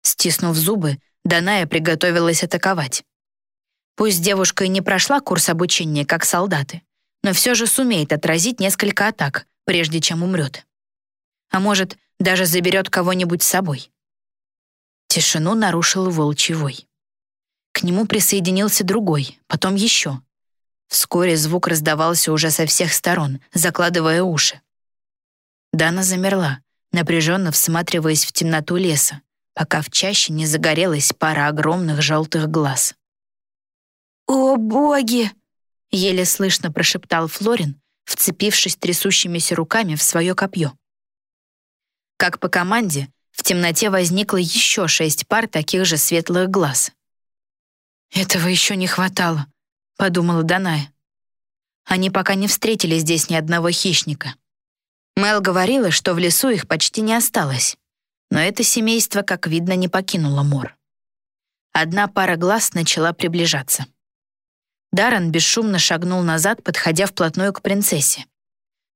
S1: Стиснув зубы, Даная приготовилась атаковать. Пусть девушка и не прошла курс обучения, как солдаты, но все же сумеет отразить несколько атак, прежде чем умрет. А может, даже заберет кого-нибудь с собой. Тишину нарушил волчий вой. К нему присоединился другой, потом еще. Вскоре звук раздавался уже со всех сторон, закладывая уши. Дана замерла, напряженно всматриваясь в темноту леса, пока в чаще не загорелась пара огромных желтых глаз.
S2: «О, боги!»
S1: — еле слышно прошептал Флорин, вцепившись трясущимися руками в свое копье. Как по команде, в темноте возникло еще шесть пар таких же светлых глаз.
S2: «Этого еще не хватало», — подумала Даная.
S1: Они пока не встретили здесь ни одного хищника. Мел говорила, что в лесу их почти не осталось, но это семейство, как видно, не покинуло мор. Одна пара глаз начала приближаться. Даррен бесшумно шагнул назад, подходя вплотную к принцессе.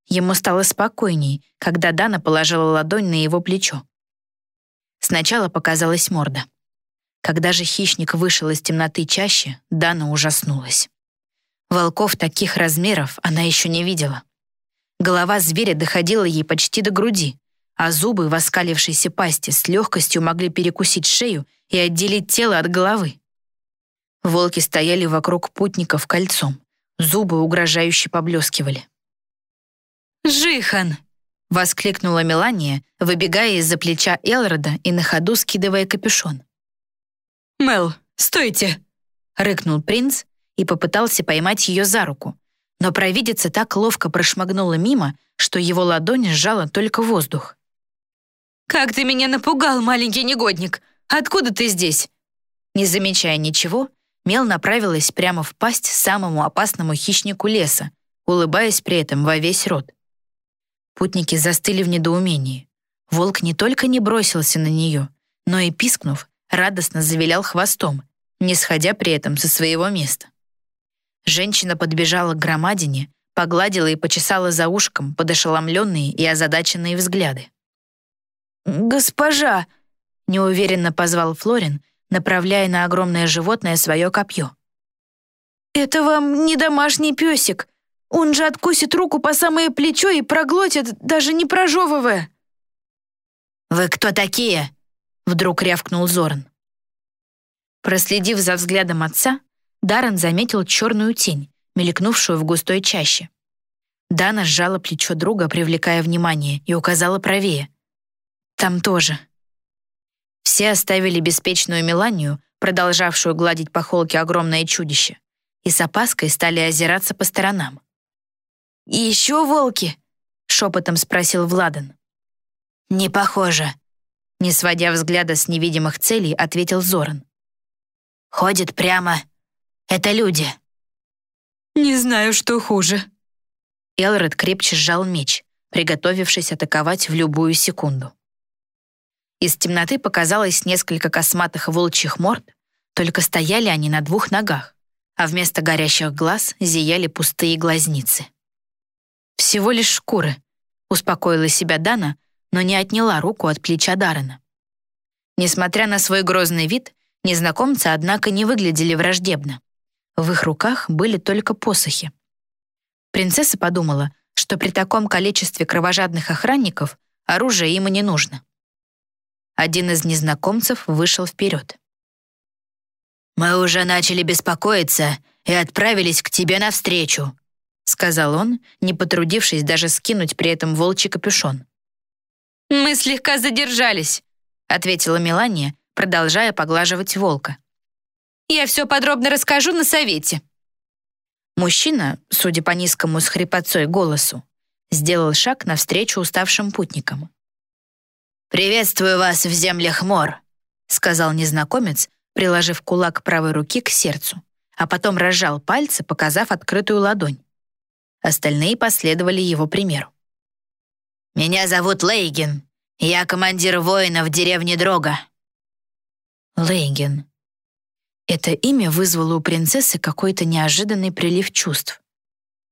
S1: Ему стало спокойней, когда Дана положила ладонь на его плечо. Сначала показалась морда. Когда же хищник вышел из темноты чаще, Дана ужаснулась. Волков таких размеров она еще не видела. Голова зверя доходила ей почти до груди, а зубы в оскалившейся пасти с легкостью могли перекусить шею и отделить тело от головы. Волки стояли вокруг путников кольцом, зубы угрожающе поблескивали.
S2: «Жихан!»
S1: — воскликнула Мелания, выбегая из-за плеча Элрода и на ходу скидывая капюшон.
S2: «Мел, стойте!» — рыкнул принц и попытался поймать ее за руку, но провидица так ловко прошмыгнула мимо, что его ладонь сжала только воздух. «Как ты меня напугал, маленький негодник! Откуда ты здесь?»
S1: Не замечая ничего, Мел направилась прямо в пасть самому опасному хищнику леса, улыбаясь при этом во весь рот. Путники застыли в недоумении. Волк не только не бросился на нее, но и, пискнув, радостно завилял хвостом, не сходя при этом со своего места. Женщина подбежала к громадине, погладила и почесала за ушком под ошеломленные и озадаченные взгляды.
S2: «Госпожа!» — неуверенно позвал Флорин, направляя на огромное животное свое копье. «Это вам не домашний песик. Он же откусит руку по самое плечо и проглотит, даже не прожевывая».
S3: «Вы кто такие?» — вдруг рявкнул Зоран.
S1: Проследив за взглядом отца, Даррен заметил черную тень, мелькнувшую в густой чаще. Дана сжала плечо друга, привлекая внимание, и указала правее. «Там тоже». Все оставили беспечную Меланию, продолжавшую гладить по холке огромное чудище, и с опаской стали озираться по сторонам.
S2: «И еще волки?» — шепотом спросил Владан.
S3: «Не похоже», —
S1: не сводя взгляда с невидимых целей, ответил Зоран.
S3: «Ходит прямо. Это люди».
S2: «Не знаю, что хуже».
S1: Элред крепче сжал меч, приготовившись атаковать в любую секунду. Из темноты показалось несколько косматых волчьих морд, только стояли они на двух ногах, а вместо горящих глаз зияли пустые глазницы. «Всего лишь шкуры», — успокоила себя Дана, но не отняла руку от плеча Даррена. Несмотря на свой грозный вид, незнакомцы, однако, не выглядели враждебно. В их руках были только посохи. Принцесса подумала, что при таком количестве кровожадных охранников оружие им и не нужно. Один из незнакомцев вышел вперед.
S3: «Мы уже начали беспокоиться и отправились к тебе навстречу», сказал он, не потрудившись даже скинуть при этом волчий капюшон.
S2: «Мы слегка задержались», ответила Мелания, продолжая поглаживать волка. «Я все подробно расскажу на совете».
S1: Мужчина, судя по низкому с хрипотцой голосу, сделал шаг навстречу уставшим путникам.
S3: «Приветствую вас в землях Мор», — сказал незнакомец, приложив кулак правой руки к сердцу, а потом разжал пальцы, показав открытую ладонь. Остальные последовали его примеру. «Меня зовут Лейген. Я командир воинов деревни Дрога».
S1: Лейген. Это имя вызвало у принцессы какой-то неожиданный прилив чувств.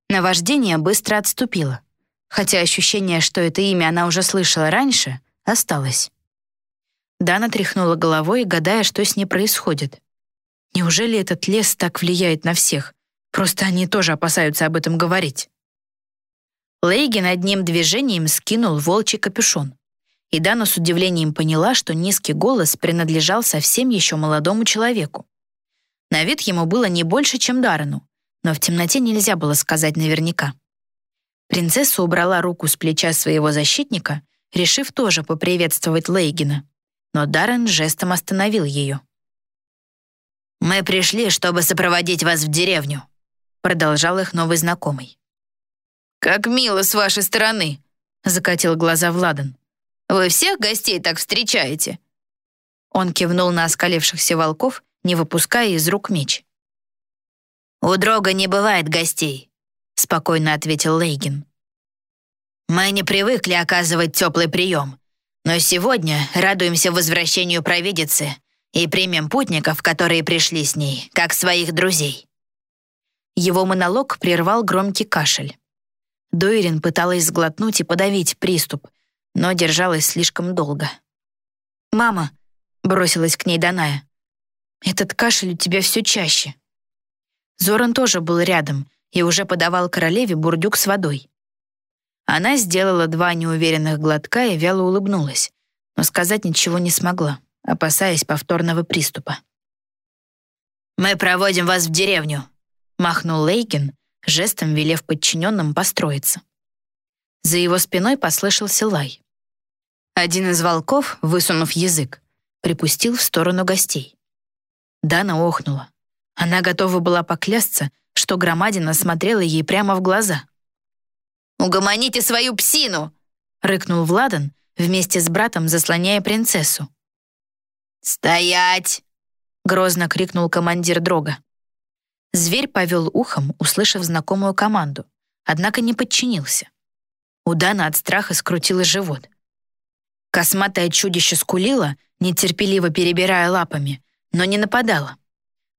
S1: Наваждение быстро отступило, хотя ощущение, что это имя она уже слышала раньше — осталась. Дана тряхнула головой, гадая, что с ней происходит. Неужели этот лес так влияет на всех? Просто они тоже опасаются об этом говорить. Лейген одним движением скинул волчий капюшон. И Дана с удивлением поняла, что низкий голос принадлежал совсем еще молодому человеку. На вид ему было не больше, чем Даррену, но в темноте нельзя было сказать наверняка. Принцесса убрала руку с плеча своего защитника, решив тоже поприветствовать Лейгина, но Даррен жестом остановил ее.
S3: «Мы пришли, чтобы сопроводить вас в деревню», — продолжал их новый знакомый.
S4: «Как мило с вашей стороны», — закатил глаза Владан. «Вы всех гостей так встречаете?»
S1: Он кивнул на оскалившихся волков, не выпуская из рук меч.
S3: «У Дрога не бывает гостей», — спокойно ответил Лейгин. «Мы не привыкли оказывать теплый прием, но сегодня радуемся возвращению провидицы и примем путников, которые пришли с ней, как своих друзей».
S1: Его монолог прервал громкий кашель. Дойрин пыталась сглотнуть и подавить приступ, но держалась слишком долго. «Мама!» — бросилась к ней Даная. «Этот кашель у тебя все чаще». Зоран тоже был рядом и уже подавал королеве бурдюк с водой. Она сделала два неуверенных глотка и вяло улыбнулась, но сказать ничего не смогла опасаясь повторного приступа.
S3: «Мы проводим вас в деревню», —
S1: махнул Лейкин, жестом велев подчиненным построиться. За его спиной послышался лай. Один из волков, высунув язык, припустил в сторону гостей. Дана охнула. Она готова была поклясться, что громадина смотрела ей прямо в глаза.
S4: «Угомоните свою псину!»
S1: — рыкнул Владан, вместе с братом заслоняя принцессу.
S4: «Стоять!»
S1: — грозно крикнул командир Дрога. Зверь повел ухом, услышав знакомую команду, однако не подчинился. У Дана от страха скрутило живот. Косматое чудище скулило, нетерпеливо перебирая лапами, но не нападало.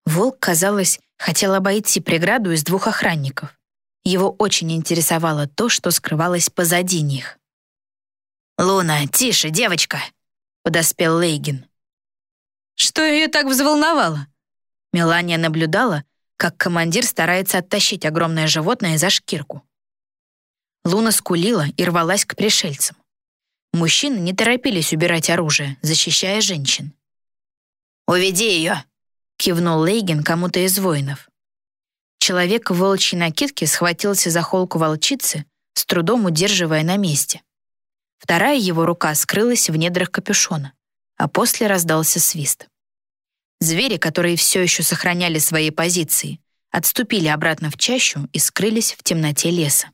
S1: Волк, казалось, хотел обойти преграду из двух охранников. Его очень интересовало то, что скрывалось позади них.
S3: «Луна, тише, девочка!» — подоспел Лейгин.
S2: Что ее так взволновало?
S1: Мелания наблюдала, как командир старается оттащить огромное животное за шкирку. Луна скулила и рвалась к пришельцам. Мужчины не торопились убирать оружие, защищая женщин.
S3: «Уведи ее!» — кивнул Лейген кому-то из воинов.
S1: Человек в волчьей накидке схватился за холку волчицы, с трудом удерживая на месте. Вторая его рука скрылась в недрах капюшона, а после раздался свист. Звери, которые все еще сохраняли свои позиции, отступили обратно в чащу и скрылись в темноте леса.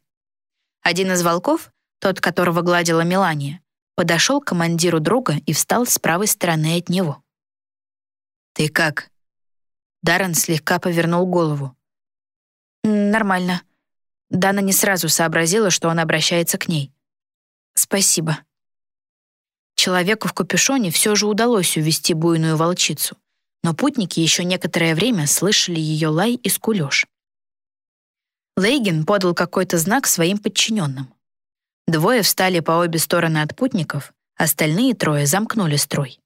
S1: Один из волков, тот, которого гладила Мелания, подошел к командиру друга и встал с правой стороны от него.
S3: «Ты как?»
S1: Даррен слегка повернул голову. «Нормально». Дана не сразу сообразила, что он обращается к ней. «Спасибо». Человеку в капюшоне все же удалось увести буйную волчицу но путники еще некоторое время слышали ее лай и скулеж. Лейген подал какой-то знак своим подчиненным. Двое встали по обе стороны от путников, остальные трое замкнули строй.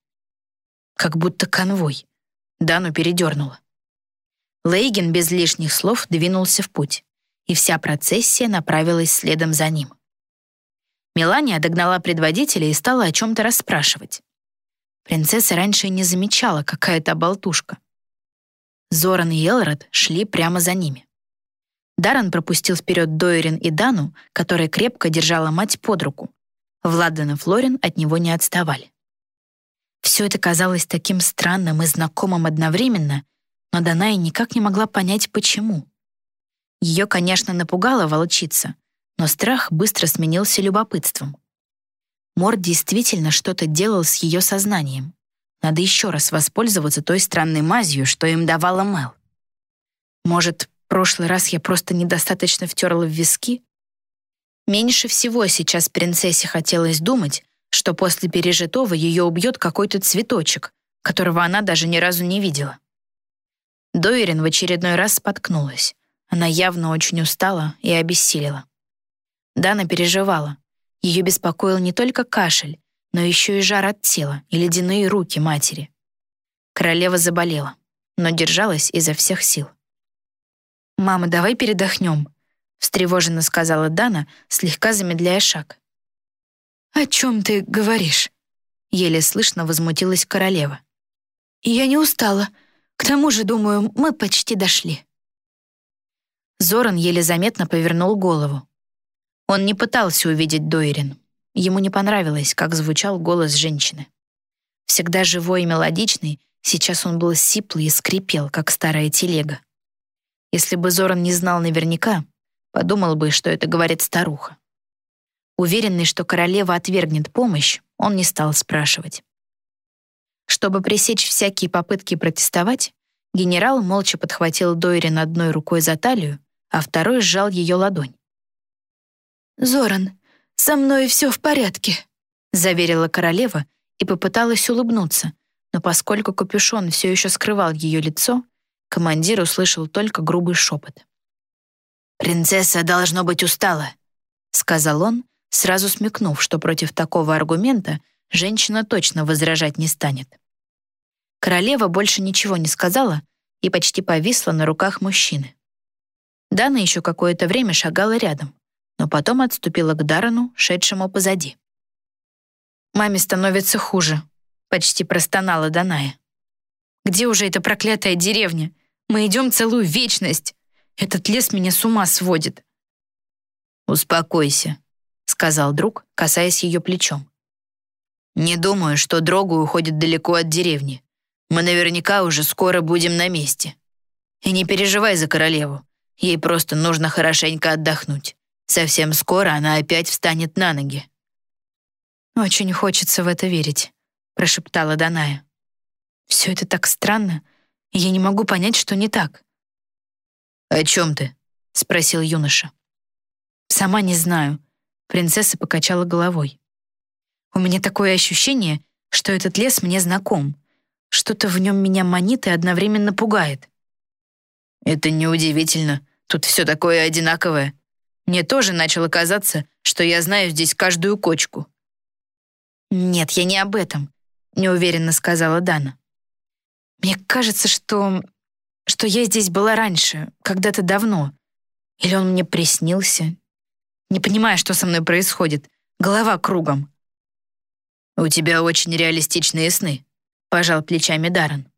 S1: Как будто конвой. Дану передернуло. Лейген без лишних слов двинулся в путь, и вся процессия направилась следом за ним. Мелания догнала предводителя и стала о чем-то расспрашивать. Принцесса раньше не замечала, какая то болтушка. Зоран и Элрод шли прямо за ними. Даррен пропустил вперед Дойрин и Дану, которая крепко держала мать под руку. Владан и Флорин от него не отставали. Все это казалось таким странным и знакомым одновременно, но Даная никак не могла понять, почему. Ее, конечно, напугала волчица, но страх быстро сменился любопытством. Мор действительно что-то делал с ее сознанием. Надо еще раз воспользоваться той странной мазью, что им давала Мел. Может, в прошлый раз я просто недостаточно втерла в виски? Меньше всего сейчас принцессе хотелось думать, что после пережитого ее убьет какой-то цветочек, которого она даже ни разу не видела. Дойрин в очередной раз споткнулась. Она явно очень устала и обессилила. Дана переживала. Ее беспокоил не только кашель, но еще и жар от тела и ледяные руки матери. Королева заболела, но держалась изо всех сил. «Мама, давай передохнем», — встревоженно сказала Дана, слегка замедляя шаг.
S5: «О чем ты говоришь?» — еле слышно возмутилась королева. «Я не устала. К тому же, думаю, мы почти дошли».
S1: Зоран еле заметно повернул голову. Он не пытался увидеть Дойрин. Ему не понравилось, как звучал голос женщины. Всегда живой и мелодичный, сейчас он был сиплый и скрипел, как старая телега. Если бы Зоран не знал наверняка, подумал бы, что это говорит старуха. Уверенный, что королева отвергнет помощь, он не стал спрашивать. Чтобы пресечь всякие попытки протестовать, генерал молча подхватил Дойрин одной рукой за талию, а второй сжал ее ладонь.
S5: «Зоран, со мной все в порядке», — заверила королева и попыталась улыбнуться, но поскольку капюшон все еще скрывал ее лицо, командир услышал только грубый шепот.
S3: «Принцесса должно быть устала», — сказал он, сразу смекнув, что против такого аргумента женщина точно возражать не станет.
S1: Королева больше ничего не сказала и почти повисла на руках мужчины. Дана еще какое-то время шагала рядом, но потом отступила к Дарану, шедшему позади. «Маме становится хуже», — почти простонала Даная. «Где уже эта проклятая деревня? Мы идем целую вечность. Этот лес меня с ума сводит».
S4: «Успокойся», сказал друг, касаясь ее плечом. «Не думаю, что Дрогу уходит далеко от деревни. Мы наверняка уже скоро будем на месте. И не переживай за королеву. Ей просто нужно хорошенько отдохнуть. Совсем скоро она опять встанет на ноги».
S1: «Очень хочется в это верить», — прошептала Даная. «Все это так странно, я не могу понять, что не так».
S4: «О чем ты?» — спросил юноша.
S1: «Сама не знаю. Принцесса покачала головой. «У меня такое ощущение, что этот лес мне знаком. Что-то в нем меня манит и одновременно пугает».
S4: «Это неудивительно. Тут все такое одинаковое. Мне тоже начало казаться, что я знаю здесь каждую кочку».
S1: «Нет, я не об этом», — неуверенно сказала Дана. «Мне кажется, что... что я здесь была раньше, когда-то давно. Или он мне приснился, не понимаю, что со мной происходит. Голова кругом.
S4: «У тебя очень реалистичные сны», — пожал плечами Даррен.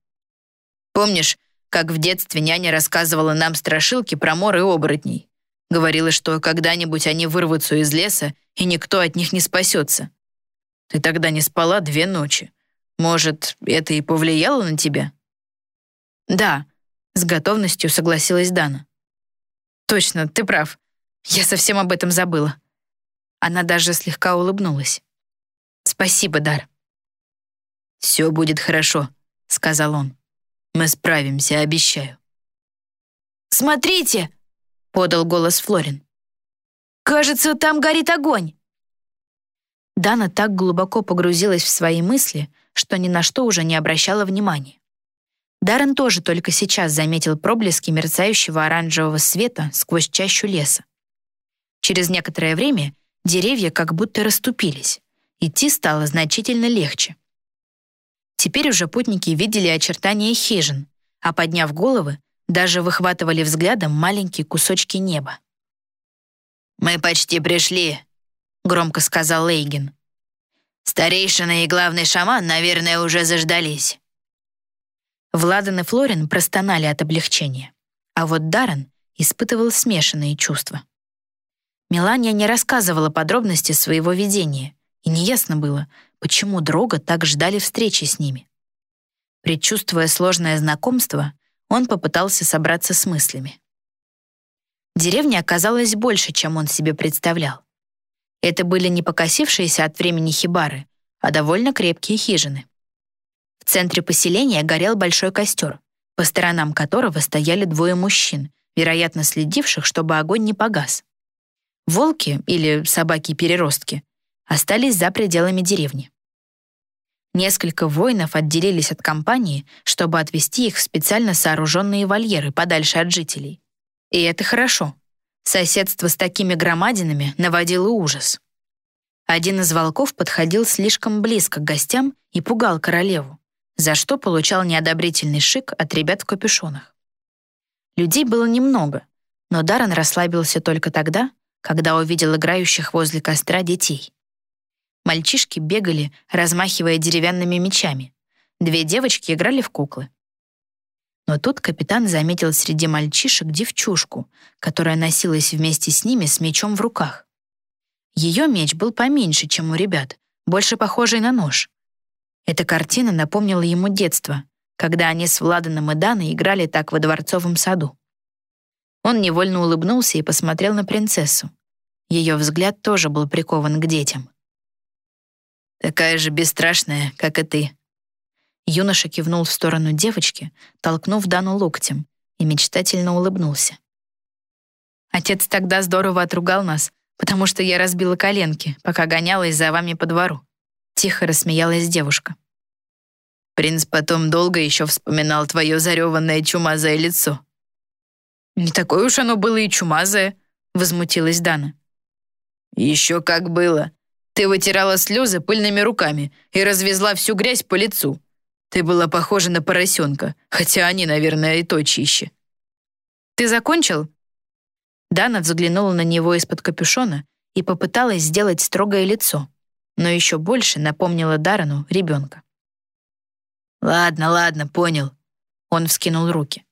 S4: «Помнишь, как в детстве няня рассказывала нам страшилки про мор и оборотней? Говорила, что когда-нибудь они вырвутся из леса, и никто от них не спасется. Ты тогда не спала две ночи. Может, это и повлияло на тебя?»
S1: «Да», — с готовностью согласилась Дана. «Точно, ты прав. Я совсем об этом забыла. Она даже слегка улыбнулась. Спасибо, Дар.
S4: Все будет хорошо, сказал он. Мы справимся, обещаю.
S3: Смотрите, подал голос Флорин. Кажется, там горит огонь.
S1: Дана так глубоко погрузилась в свои мысли, что ни на что уже не обращала внимания. Даррен тоже только сейчас заметил проблески мерцающего оранжевого света сквозь чащу леса. Через некоторое время деревья как будто расступились. Идти стало значительно легче. Теперь уже путники видели очертания хижин, а подняв головы, даже выхватывали взглядом маленькие кусочки неба.
S3: «Мы почти пришли», — громко сказал Лейгин. «Старейшина и главный шаман, наверное, уже заждались».
S1: Владан и Флорин простонали от облегчения, а вот Даррен испытывал смешанные чувства. Мелания не рассказывала подробности своего видения, и неясно было, почему Дрога так ждали встречи с ними. Предчувствуя сложное знакомство, он попытался собраться с мыслями. Деревня оказалась больше, чем он себе представлял. Это были не покосившиеся от времени хибары, а довольно крепкие хижины. В центре поселения горел большой костер, по сторонам которого стояли двое мужчин, вероятно, следивших, чтобы огонь не погас. Волки, или собаки-переростки, остались за пределами деревни. Несколько воинов отделились от компании, чтобы отвезти их в специально сооруженные вольеры подальше от жителей. И это хорошо. Соседство с такими громадинами наводило ужас. Один из волков подходил слишком близко к гостям и пугал королеву, за что получал неодобрительный шик от ребят в капюшонах. Людей было немного, но Даррен расслабился только тогда, когда увидел играющих возле костра детей. Мальчишки бегали, размахивая деревянными мечами. Две девочки играли в куклы. Но тут капитан заметил среди мальчишек девчушку, которая носилась вместе с ними с мечом в руках. Ее меч был поменьше, чем у ребят, больше похожий на нож. Эта картина напомнила ему детство, когда они с Владаном и Даной играли так во дворцовом саду. Он невольно улыбнулся и посмотрел на принцессу. Ее взгляд тоже был прикован к детям.
S4: «Такая же бесстрашная, как и ты».
S1: Юноша кивнул в сторону девочки, толкнув Дану локтем, и мечтательно улыбнулся. «Отец тогда здорово отругал нас, потому что я разбила коленки, пока гонялась за вами по двору». Тихо рассмеялась девушка.
S4: Принц потом долго еще вспоминал твое зареванное чумазое лицо.
S2: «Не такое уж оно было и чумазое», — возмутилась Дана.
S4: «Еще как было. Ты вытирала слезы пыльными руками и развезла всю грязь по лицу. Ты была похожа на поросенка, хотя они, наверное, и то чище».
S2: «Ты закончил?»
S1: Дана взглянула на него из-под капюшона и попыталась сделать строгое лицо, но еще больше напомнила Дарану ребенка.
S4: «Ладно, ладно, понял». Он вскинул руки.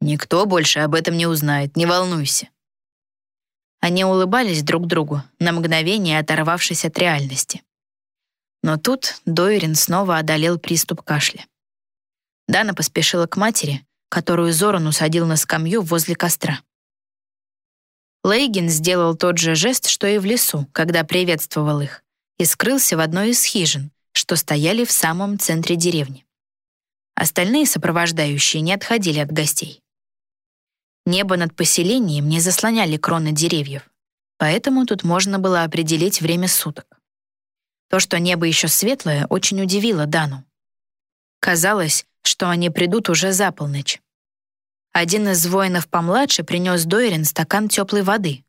S4: Никто больше об этом не узнает, не волнуйся.
S1: Они улыбались друг другу, на мгновение оторвавшись от реальности. Но тут Дойрин снова одолел приступ кашля. Дана поспешила к матери, которую Зоран усадил на скамью возле костра. Лейгин сделал тот же жест, что и в лесу, когда приветствовал их, и скрылся в одной из хижин, что стояли в самом центре деревни. Остальные сопровождающие не отходили от гостей. Небо над поселением не заслоняли кроны деревьев, поэтому тут можно было определить время суток. То, что небо еще светлое, очень удивило Дану. Казалось, что они придут уже за полночь. Один из воинов помладше принес Дойрин стакан теплой воды.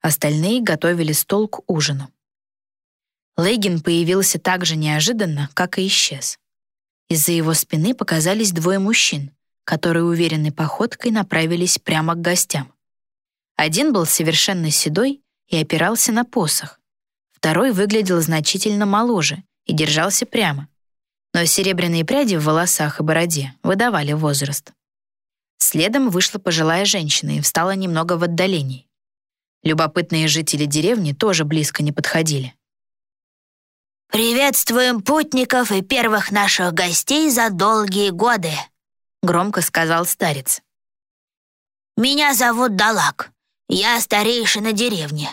S1: Остальные готовили стол к ужину. Лейгин появился так же неожиданно, как и исчез. Из-за его спины показались двое мужчин, которые уверенной походкой направились прямо к гостям. Один был совершенно седой и опирался на посох. Второй выглядел значительно моложе и держался прямо. Но серебряные пряди в волосах и бороде выдавали возраст. Следом вышла пожилая женщина и встала немного в отдалении. Любопытные жители деревни тоже близко не подходили.
S3: «Приветствуем путников и первых наших гостей за долгие годы», — громко сказал старец. «Меня зовут Далак. Я старейшина деревни.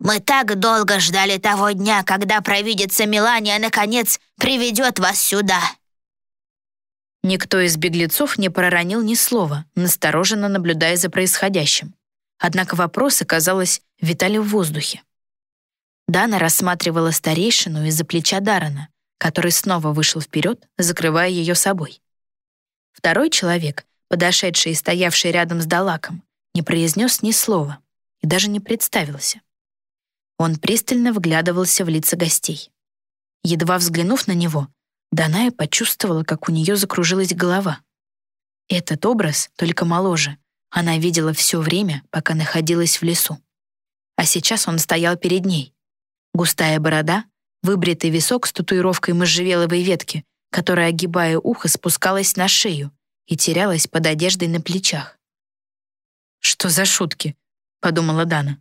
S3: Мы так долго ждали того дня, когда провидица Милания наконец приведет вас сюда».
S1: Никто из беглецов не проронил ни слова, настороженно наблюдая за происходящим. Однако вопросы, казалось, витали в воздухе. Дана рассматривала старейшину из-за плеча Дарана, который снова вышел вперед, закрывая ее собой. Второй человек, подошедший и стоявший рядом с Далаком, не произнес ни слова и даже не представился. Он пристально вглядывался в лица гостей. Едва взглянув на него, Даная почувствовала, как у нее закружилась голова. Этот образ, только моложе, она видела все время, пока находилась в лесу. А сейчас он стоял перед ней. Густая борода, выбритый висок с татуировкой можжевеловой ветки, которая, огибая ухо, спускалась на шею и терялась под одеждой на плечах. «Что за шутки?» — подумала Дана.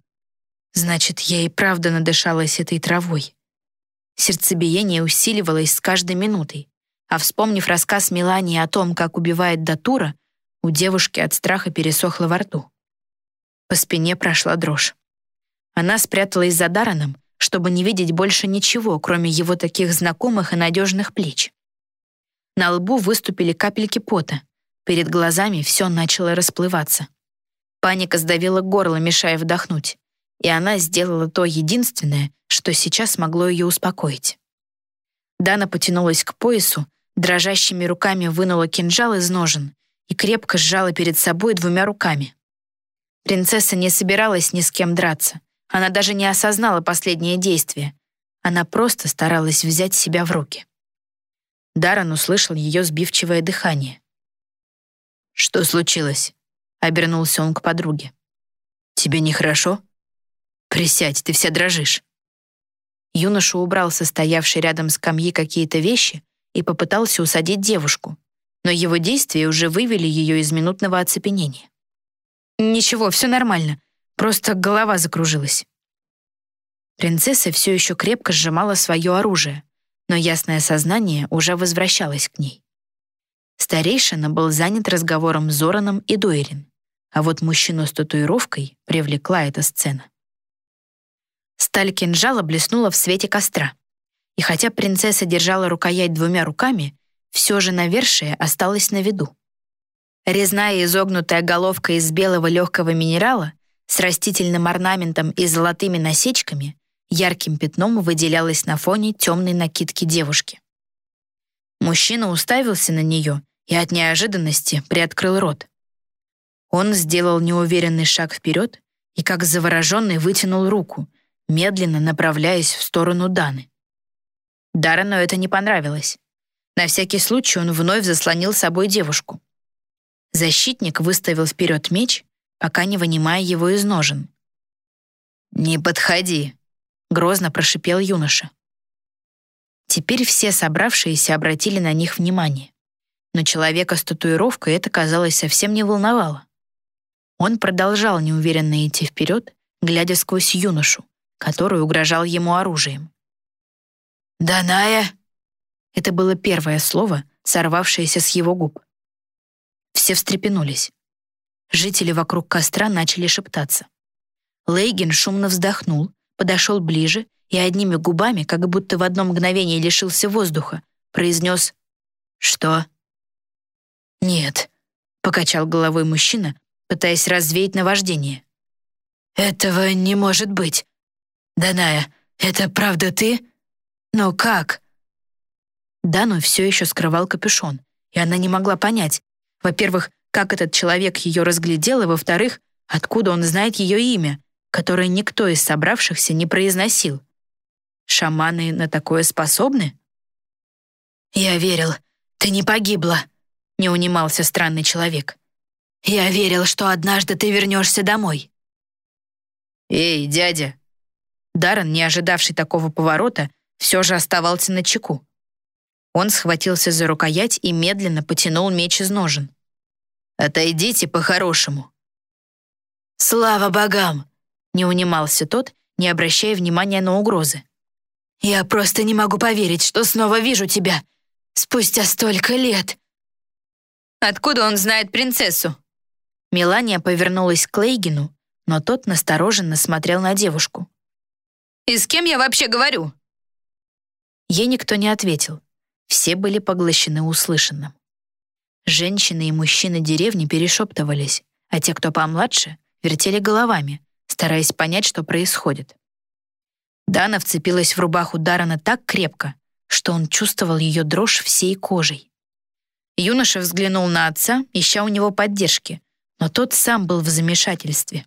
S1: «Значит, я и правда надышалась этой травой». Сердцебиение усиливалось с каждой минутой, а вспомнив рассказ Мелании о том, как убивает Датура, у девушки от страха пересохло во рту. По спине прошла дрожь. Она спряталась за Дараном, чтобы не видеть больше ничего, кроме его таких знакомых и надежных плеч. На лбу выступили капельки пота. Перед глазами все начало расплываться. Паника сдавила горло, мешая вдохнуть. И она сделала то единственное, что сейчас могло ее успокоить. Дана потянулась к поясу, дрожащими руками вынула кинжал из ножен и крепко сжала перед собой двумя руками. Принцесса не собиралась ни с кем драться. Она даже не осознала последнее действие. Она просто старалась взять себя в руки. Даррен услышал ее сбивчивое дыхание. «Что случилось?» — обернулся он к подруге. «Тебе нехорошо? Присядь, ты вся дрожишь». Юноша убрал со стоявшей рядом скамьи какие-то вещи и попытался усадить девушку, но его действия уже вывели ее из минутного оцепенения. «Ничего, все нормально, просто голова закружилась». Принцесса все еще крепко сжимала свое оружие, но ясное сознание уже возвращалось к ней. Старейшина был занят разговором с Зораном и Дуэрин, а вот мужчину с татуировкой привлекла эта сцена. Сталь кинжала блеснула в свете костра. И хотя принцесса держала рукоять двумя руками, все же навершие осталось на виду. Резная изогнутая головка из белого легкого минерала с растительным орнаментом и золотыми насечками ярким пятном выделялась на фоне темной накидки девушки. Мужчина уставился на нее и от неожиданности приоткрыл рот. Он сделал неуверенный шаг вперед и, как завороженный, вытянул руку, медленно направляясь в сторону Даны. Даррену это не понравилось. На всякий случай он вновь заслонил собой девушку. Защитник выставил вперед меч, пока не вынимая его из ножен. «Не подходи», — грозно прошипел юноша. Теперь все собравшиеся обратили на них внимание. Но человека с татуировкой это, казалось, совсем не волновало. Он продолжал неуверенно идти вперед, глядя сквозь юношу, который угрожал ему оружием.
S3: «Даная?»
S1: Это было первое слово, сорвавшееся с его губ. Все встрепенулись. Жители вокруг костра начали шептаться. Лейген шумно вздохнул, подошел ближе и одними губами, как будто в одно мгновение лишился воздуха, произнес «Что?» «Нет», — покачал головой мужчина, пытаясь развеять наваждение.
S3: «Этого не может быть. Даная, это правда ты? Но как?»
S1: Дану все еще скрывал капюшон, и она не могла понять, во-первых, как этот человек ее разглядел, и, во-вторых, откуда он знает ее имя, которое никто из собравшихся не произносил. Шаманы на такое способны?
S3: «Я верил, ты не погибла», — не унимался странный человек. «Я верил, что однажды ты вернешься домой».
S20: «Эй, дядя!»
S1: Даррен, не ожидавший такого поворота, все же оставался на чеку. Он схватился за рукоять и медленно потянул меч из ножен.
S20: «Отойдите по-хорошему».
S3: «Слава богам!»
S1: — не унимался тот, не обращая внимания на угрозы.
S3: «Я просто не могу поверить, что снова вижу тебя. Спустя столько лет».
S1: «Откуда он знает принцессу?» Мелания повернулась к Лейгину, но тот настороженно смотрел на девушку.
S21: «И с кем я вообще говорю?»
S1: Ей никто не ответил. Все были поглощены услышанным. Женщины и мужчины деревни перешептывались, а те, кто помладше, вертели головами, стараясь понять, что происходит. Дана вцепилась в рубаху Дарана так крепко, что он чувствовал ее дрожь всей кожей. Юноша взглянул на отца, ища у него поддержки, но тот сам был в замешательстве.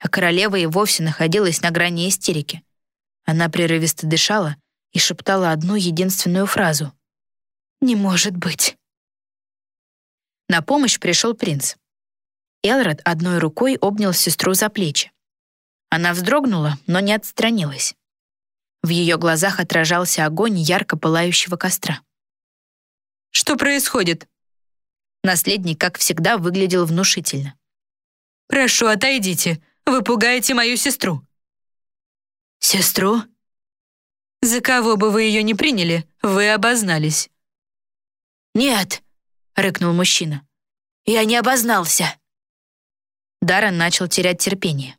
S1: А королева и вовсе находилась на грани истерики. Она прерывисто дышала и шептала одну единственную фразу — не может быть. На помощь пришел принц. Элрод одной рукой обнял сестру за плечи. Она вздрогнула, но не отстранилась. В ее глазах отражался огонь ярко пылающего костра.
S21: «Что происходит?»
S1: Наследник, как всегда, выглядел внушительно.
S21: «Прошу, отойдите. Вы пугаете мою сестру».
S3: «Сестру?»
S21: «За кого бы вы ее не приняли, вы обознались.
S3: «Нет», — рыкнул мужчина. «Я не обознался».
S1: Даррен начал терять терпение.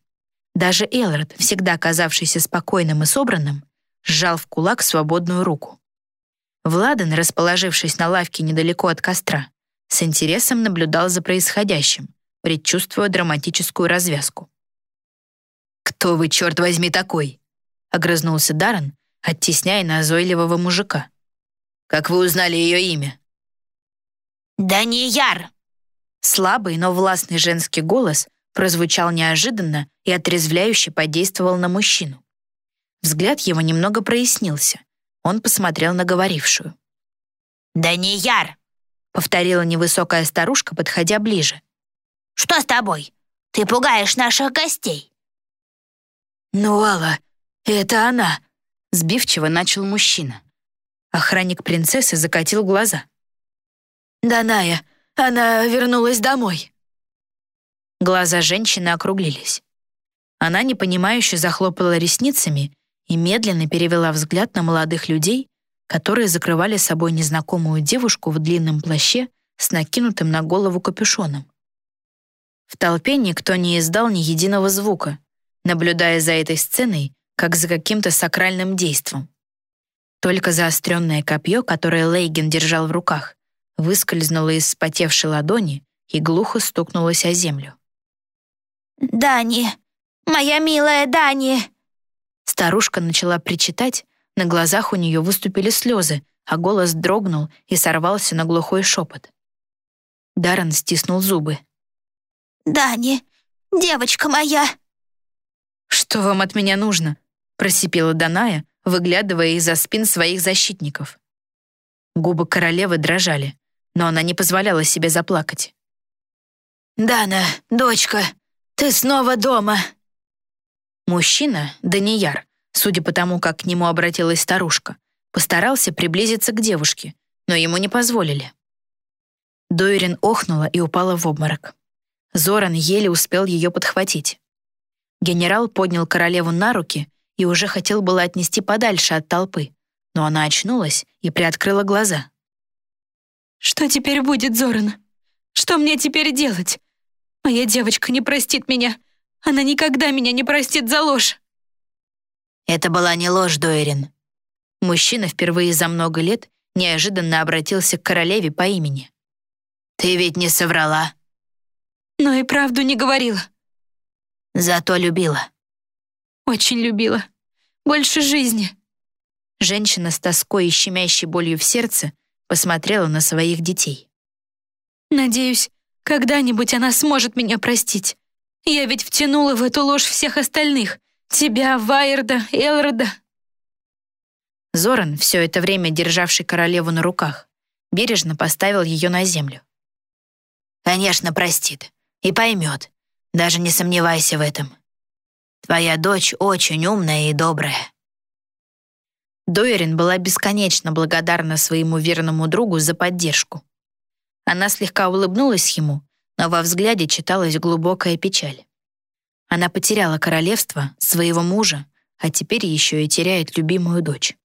S1: Даже Элрод, всегда казавшийся спокойным и собранным, сжал в кулак свободную руку. Владан, расположившись на лавке недалеко от костра, с интересом наблюдал за происходящим, предчувствуя драматическую развязку.
S20: «Кто вы, черт возьми, такой?» — огрызнулся Даррен, оттесняя назойливого мужика. «Как вы узнали ее имя?»
S3: «Да не яр!»
S1: Слабый, но властный женский голос прозвучал неожиданно и отрезвляюще подействовал на мужчину. Взгляд его немного прояснился. Он посмотрел на говорившую.
S3: «Да не яр!»
S1: — повторила невысокая старушка, подходя ближе.
S3: «Что с тобой? Ты пугаешь наших гостей!»
S1: «Ну, Алла, это она!» — сбивчиво начал мужчина. Охранник принцессы закатил глаза.
S3: «Даная, она вернулась домой».
S1: Глаза женщины округлились. Она непонимающе захлопала ресницами и медленно перевела взгляд на молодых людей, которые закрывали собой незнакомую девушку в длинном плаще с накинутым на голову капюшоном. В толпе никто не издал ни единого звука, наблюдая за этой сценой, как за каким-то сакральным действом. Только заостренное копье, которое Лейген держал в руках, выскользнуло из спотевшей ладони и глухо стукнулось о землю.
S3: «Дани! Моя милая Дани!»
S1: Старушка начала причитать, на глазах у нее выступили слезы, а голос дрогнул и сорвался на глухой шепот. Даррен стиснул зубы.
S3: «Дани, девочка моя!»
S1: «Что вам от меня нужно?» — просипела Даная, выглядывая из-за спин своих защитников. Губы королевы дрожали, но она не позволяла себе заплакать.
S3: «Дана, дочка, ты снова дома!»
S1: Мужчина, Данияр, судя по тому, как к нему обратилась старушка, постарался приблизиться к девушке, но ему не позволили. Дойрин охнула и упала в обморок. Зоран еле успел ее подхватить. Генерал поднял королеву на руки и уже хотел было отнести подальше от толпы, но она очнулась и приоткрыла глаза.
S5: «Что теперь будет, Зоран? Что мне теперь делать? Моя девочка не простит меня. Она никогда меня не простит за ложь».
S3: Это была не ложь, Дойрин.
S1: Мужчина впервые за много лет неожиданно обратился к королеве по имени.
S3: «Ты ведь не соврала?»
S5: «Но и правду не говорила».
S3: «Зато любила».
S5: «Очень любила. Больше жизни».
S1: Женщина с тоской и щемящей болью в сердце посмотрела на своих детей.
S5: «Надеюсь, когда-нибудь она сможет меня простить. Я ведь втянула в эту ложь всех остальных. Тебя, Вайерда, Элрода».
S1: Зоран, все это время державший королеву на руках, бережно поставил ее на землю.
S3: «Конечно, простит. И поймет. Даже не сомневайся в этом. Твоя дочь очень умная и добрая».
S1: Дойрин была бесконечно благодарна своему верному другу за поддержку. Она слегка улыбнулась ему, но во взгляде читалась глубокая печаль. Она потеряла королевство, своего мужа, а теперь еще и теряет любимую дочь.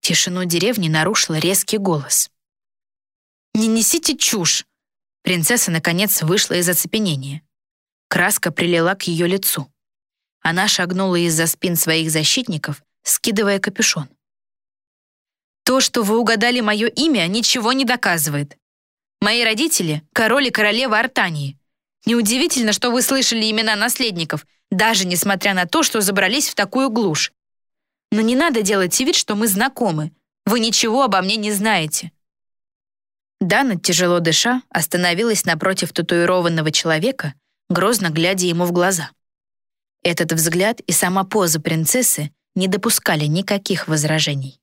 S1: Тишину деревни нарушил резкий голос. «Не несите чушь!» Принцесса, наконец, вышла из оцепенения. Краска прилила к ее лицу. Она шагнула из-за спин своих защитников, скидывая капюшон. «То, что вы угадали мое имя, ничего не доказывает. Мои родители — король и королева Артании. Неудивительно, что вы слышали имена наследников, даже несмотря на то, что забрались в такую глушь. Но не надо делать вид, что мы знакомы. Вы ничего обо мне не знаете». Дана, тяжело дыша, остановилась напротив татуированного человека, грозно глядя ему в глаза. Этот взгляд и сама поза принцессы не допускали никаких возражений.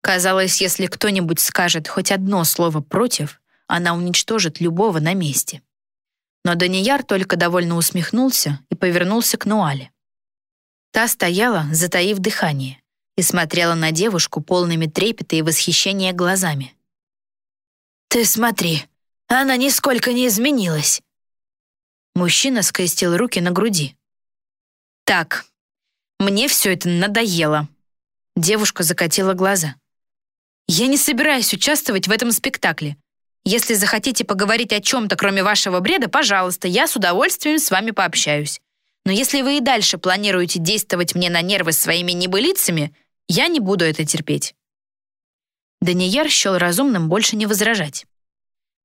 S1: Казалось, если кто-нибудь скажет хоть одно слово против, она уничтожит любого на месте. Но Данияр только довольно усмехнулся и повернулся к Нуале. Та стояла, затаив дыхание, и смотрела на девушку полными трепета и восхищения глазами.
S3: «Ты смотри, она нисколько не изменилась!»
S1: Мужчина скрестил руки на груди. «Так, мне все это надоело». Девушка закатила глаза. «Я не собираюсь участвовать в этом спектакле. Если захотите поговорить о чем-то, кроме вашего бреда, пожалуйста, я с удовольствием с вами пообщаюсь. Но если вы и дальше планируете действовать мне на нервы своими небылицами, я не буду это терпеть». Данияр счел разумным больше не возражать.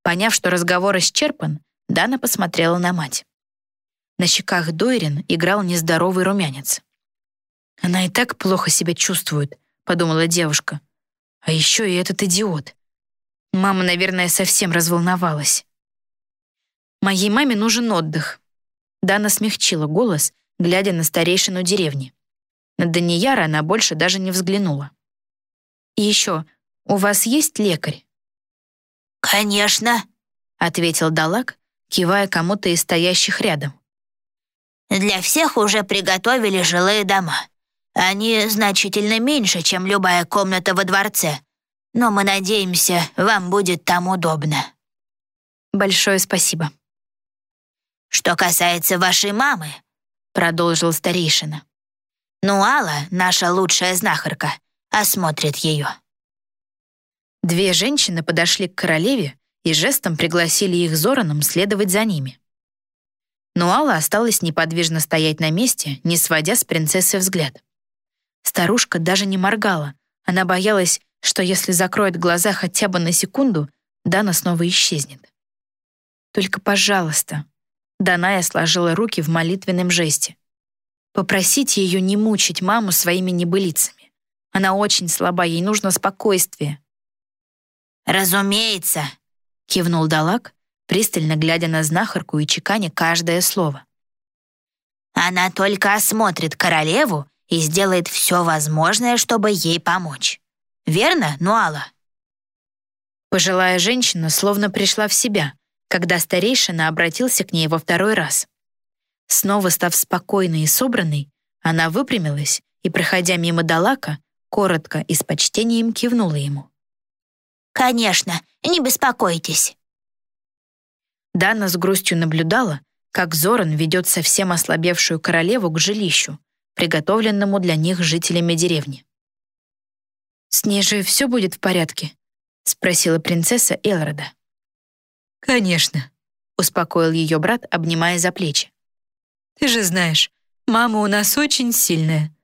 S1: Поняв, что разговор исчерпан, Дана посмотрела на мать. На щеках Дойрин играл нездоровый румянец. «Она и так плохо себя чувствует», — подумала девушка. «А еще и этот идиот. Мама, наверное, совсем разволновалась. Моей маме нужен отдых. Дана смягчила голос, глядя на старейшину деревни. На Данияра она больше даже не взглянула. «И еще, у вас есть лекарь?»
S3: «Конечно», — ответил Далак, кивая кому-то из стоящих рядом. «Для всех уже приготовили жилые дома. Они значительно меньше, чем любая комната во дворце, но мы надеемся, вам будет там удобно».
S1: «Большое спасибо».
S3: «Что касается вашей мамы», — продолжил старейшина, «ну, Алла, наша лучшая знахарка, осмотрит ее».
S1: Две женщины подошли к королеве и жестом пригласили их Зораном следовать за ними. Но Алла осталась неподвижно стоять на месте, не сводя с принцессы взгляд. Старушка даже не моргала. Она боялась, что если закроет глаза хотя бы на секунду, Дана снова исчезнет. «Только, пожалуйста», — Даная сложила руки в молитвенном жесте. «Попросите ее не мучить маму своими небылицами. Она очень слаба, ей нужно спокойствие».
S3: «Разумеется», — кивнул
S1: Далак, пристально глядя на знахарку и чеканя каждое слово.
S3: «Она только осмотрит королеву и сделает все возможное, чтобы ей помочь. Верно, Нуала?»
S1: Пожилая женщина словно пришла в себя, когда старейшина обратился к ней во второй раз. Снова став спокойной и собранной, она выпрямилась и, проходя мимо Далака, коротко и с почтением кивнула ему.
S3: «Конечно, не беспокойтесь».
S1: Дана с грустью наблюдала, как Зоран ведет совсем ослабевшую королеву к жилищу, приготовленному для них жителями деревни. «С ней же все будет в порядке?» — спросила принцесса Элрода.
S5: «Конечно», — успокоил ее брат, обнимая за плечи. «Ты же знаешь, мама у нас очень сильная.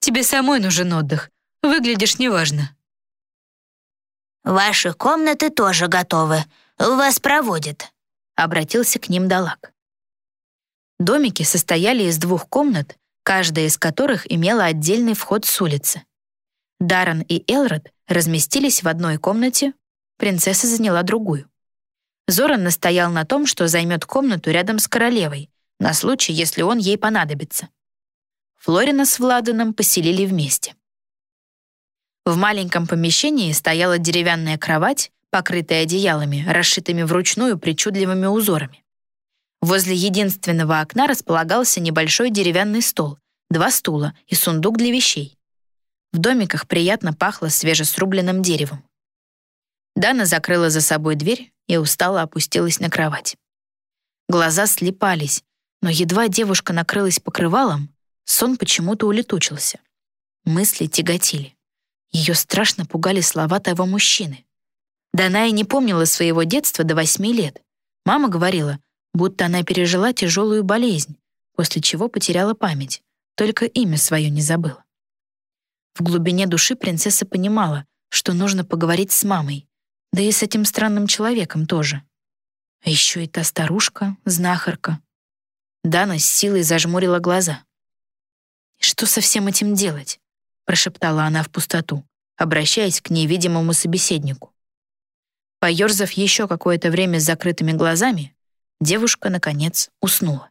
S5: Тебе самой нужен отдых. Выглядишь неважно».
S3: «Ваши комнаты тоже готовы. Вас проводят», — обратился к ним Далак.
S1: Домики состояли из двух комнат, каждая из которых имела отдельный вход с улицы. Даррен и Элрод разместились в одной комнате, принцесса заняла другую. Зоран настоял на том, что займет комнату рядом с королевой, на случай, если он ей понадобится. Флорина с Владаном поселили вместе. В маленьком помещении стояла деревянная кровать, покрытая одеялами, расшитыми вручную причудливыми узорами. Возле единственного окна располагался небольшой деревянный стол, два стула и сундук для вещей. В домиках приятно пахло свежесрубленным деревом. Дана закрыла за собой дверь и устало опустилась на кровать. Глаза слепались, но едва девушка накрылась покрывалом, сон почему-то улетучился. Мысли тяготили. Ее страшно пугали слова того мужчины. Даная не помнила своего детства до восьми лет. Мама говорила, будто она пережила тяжелую болезнь, после чего потеряла память, только имя свое не забыла. В глубине души принцесса понимала, что нужно поговорить с мамой, да и с этим странным человеком тоже. А еще и та старушка, знахарка. Дана с силой зажмурила глаза. «Что со всем этим делать?» прошептала она в пустоту, обращаясь к невидимому собеседнику. Поёрзав еще какое-то время с закрытыми глазами, девушка, наконец, уснула.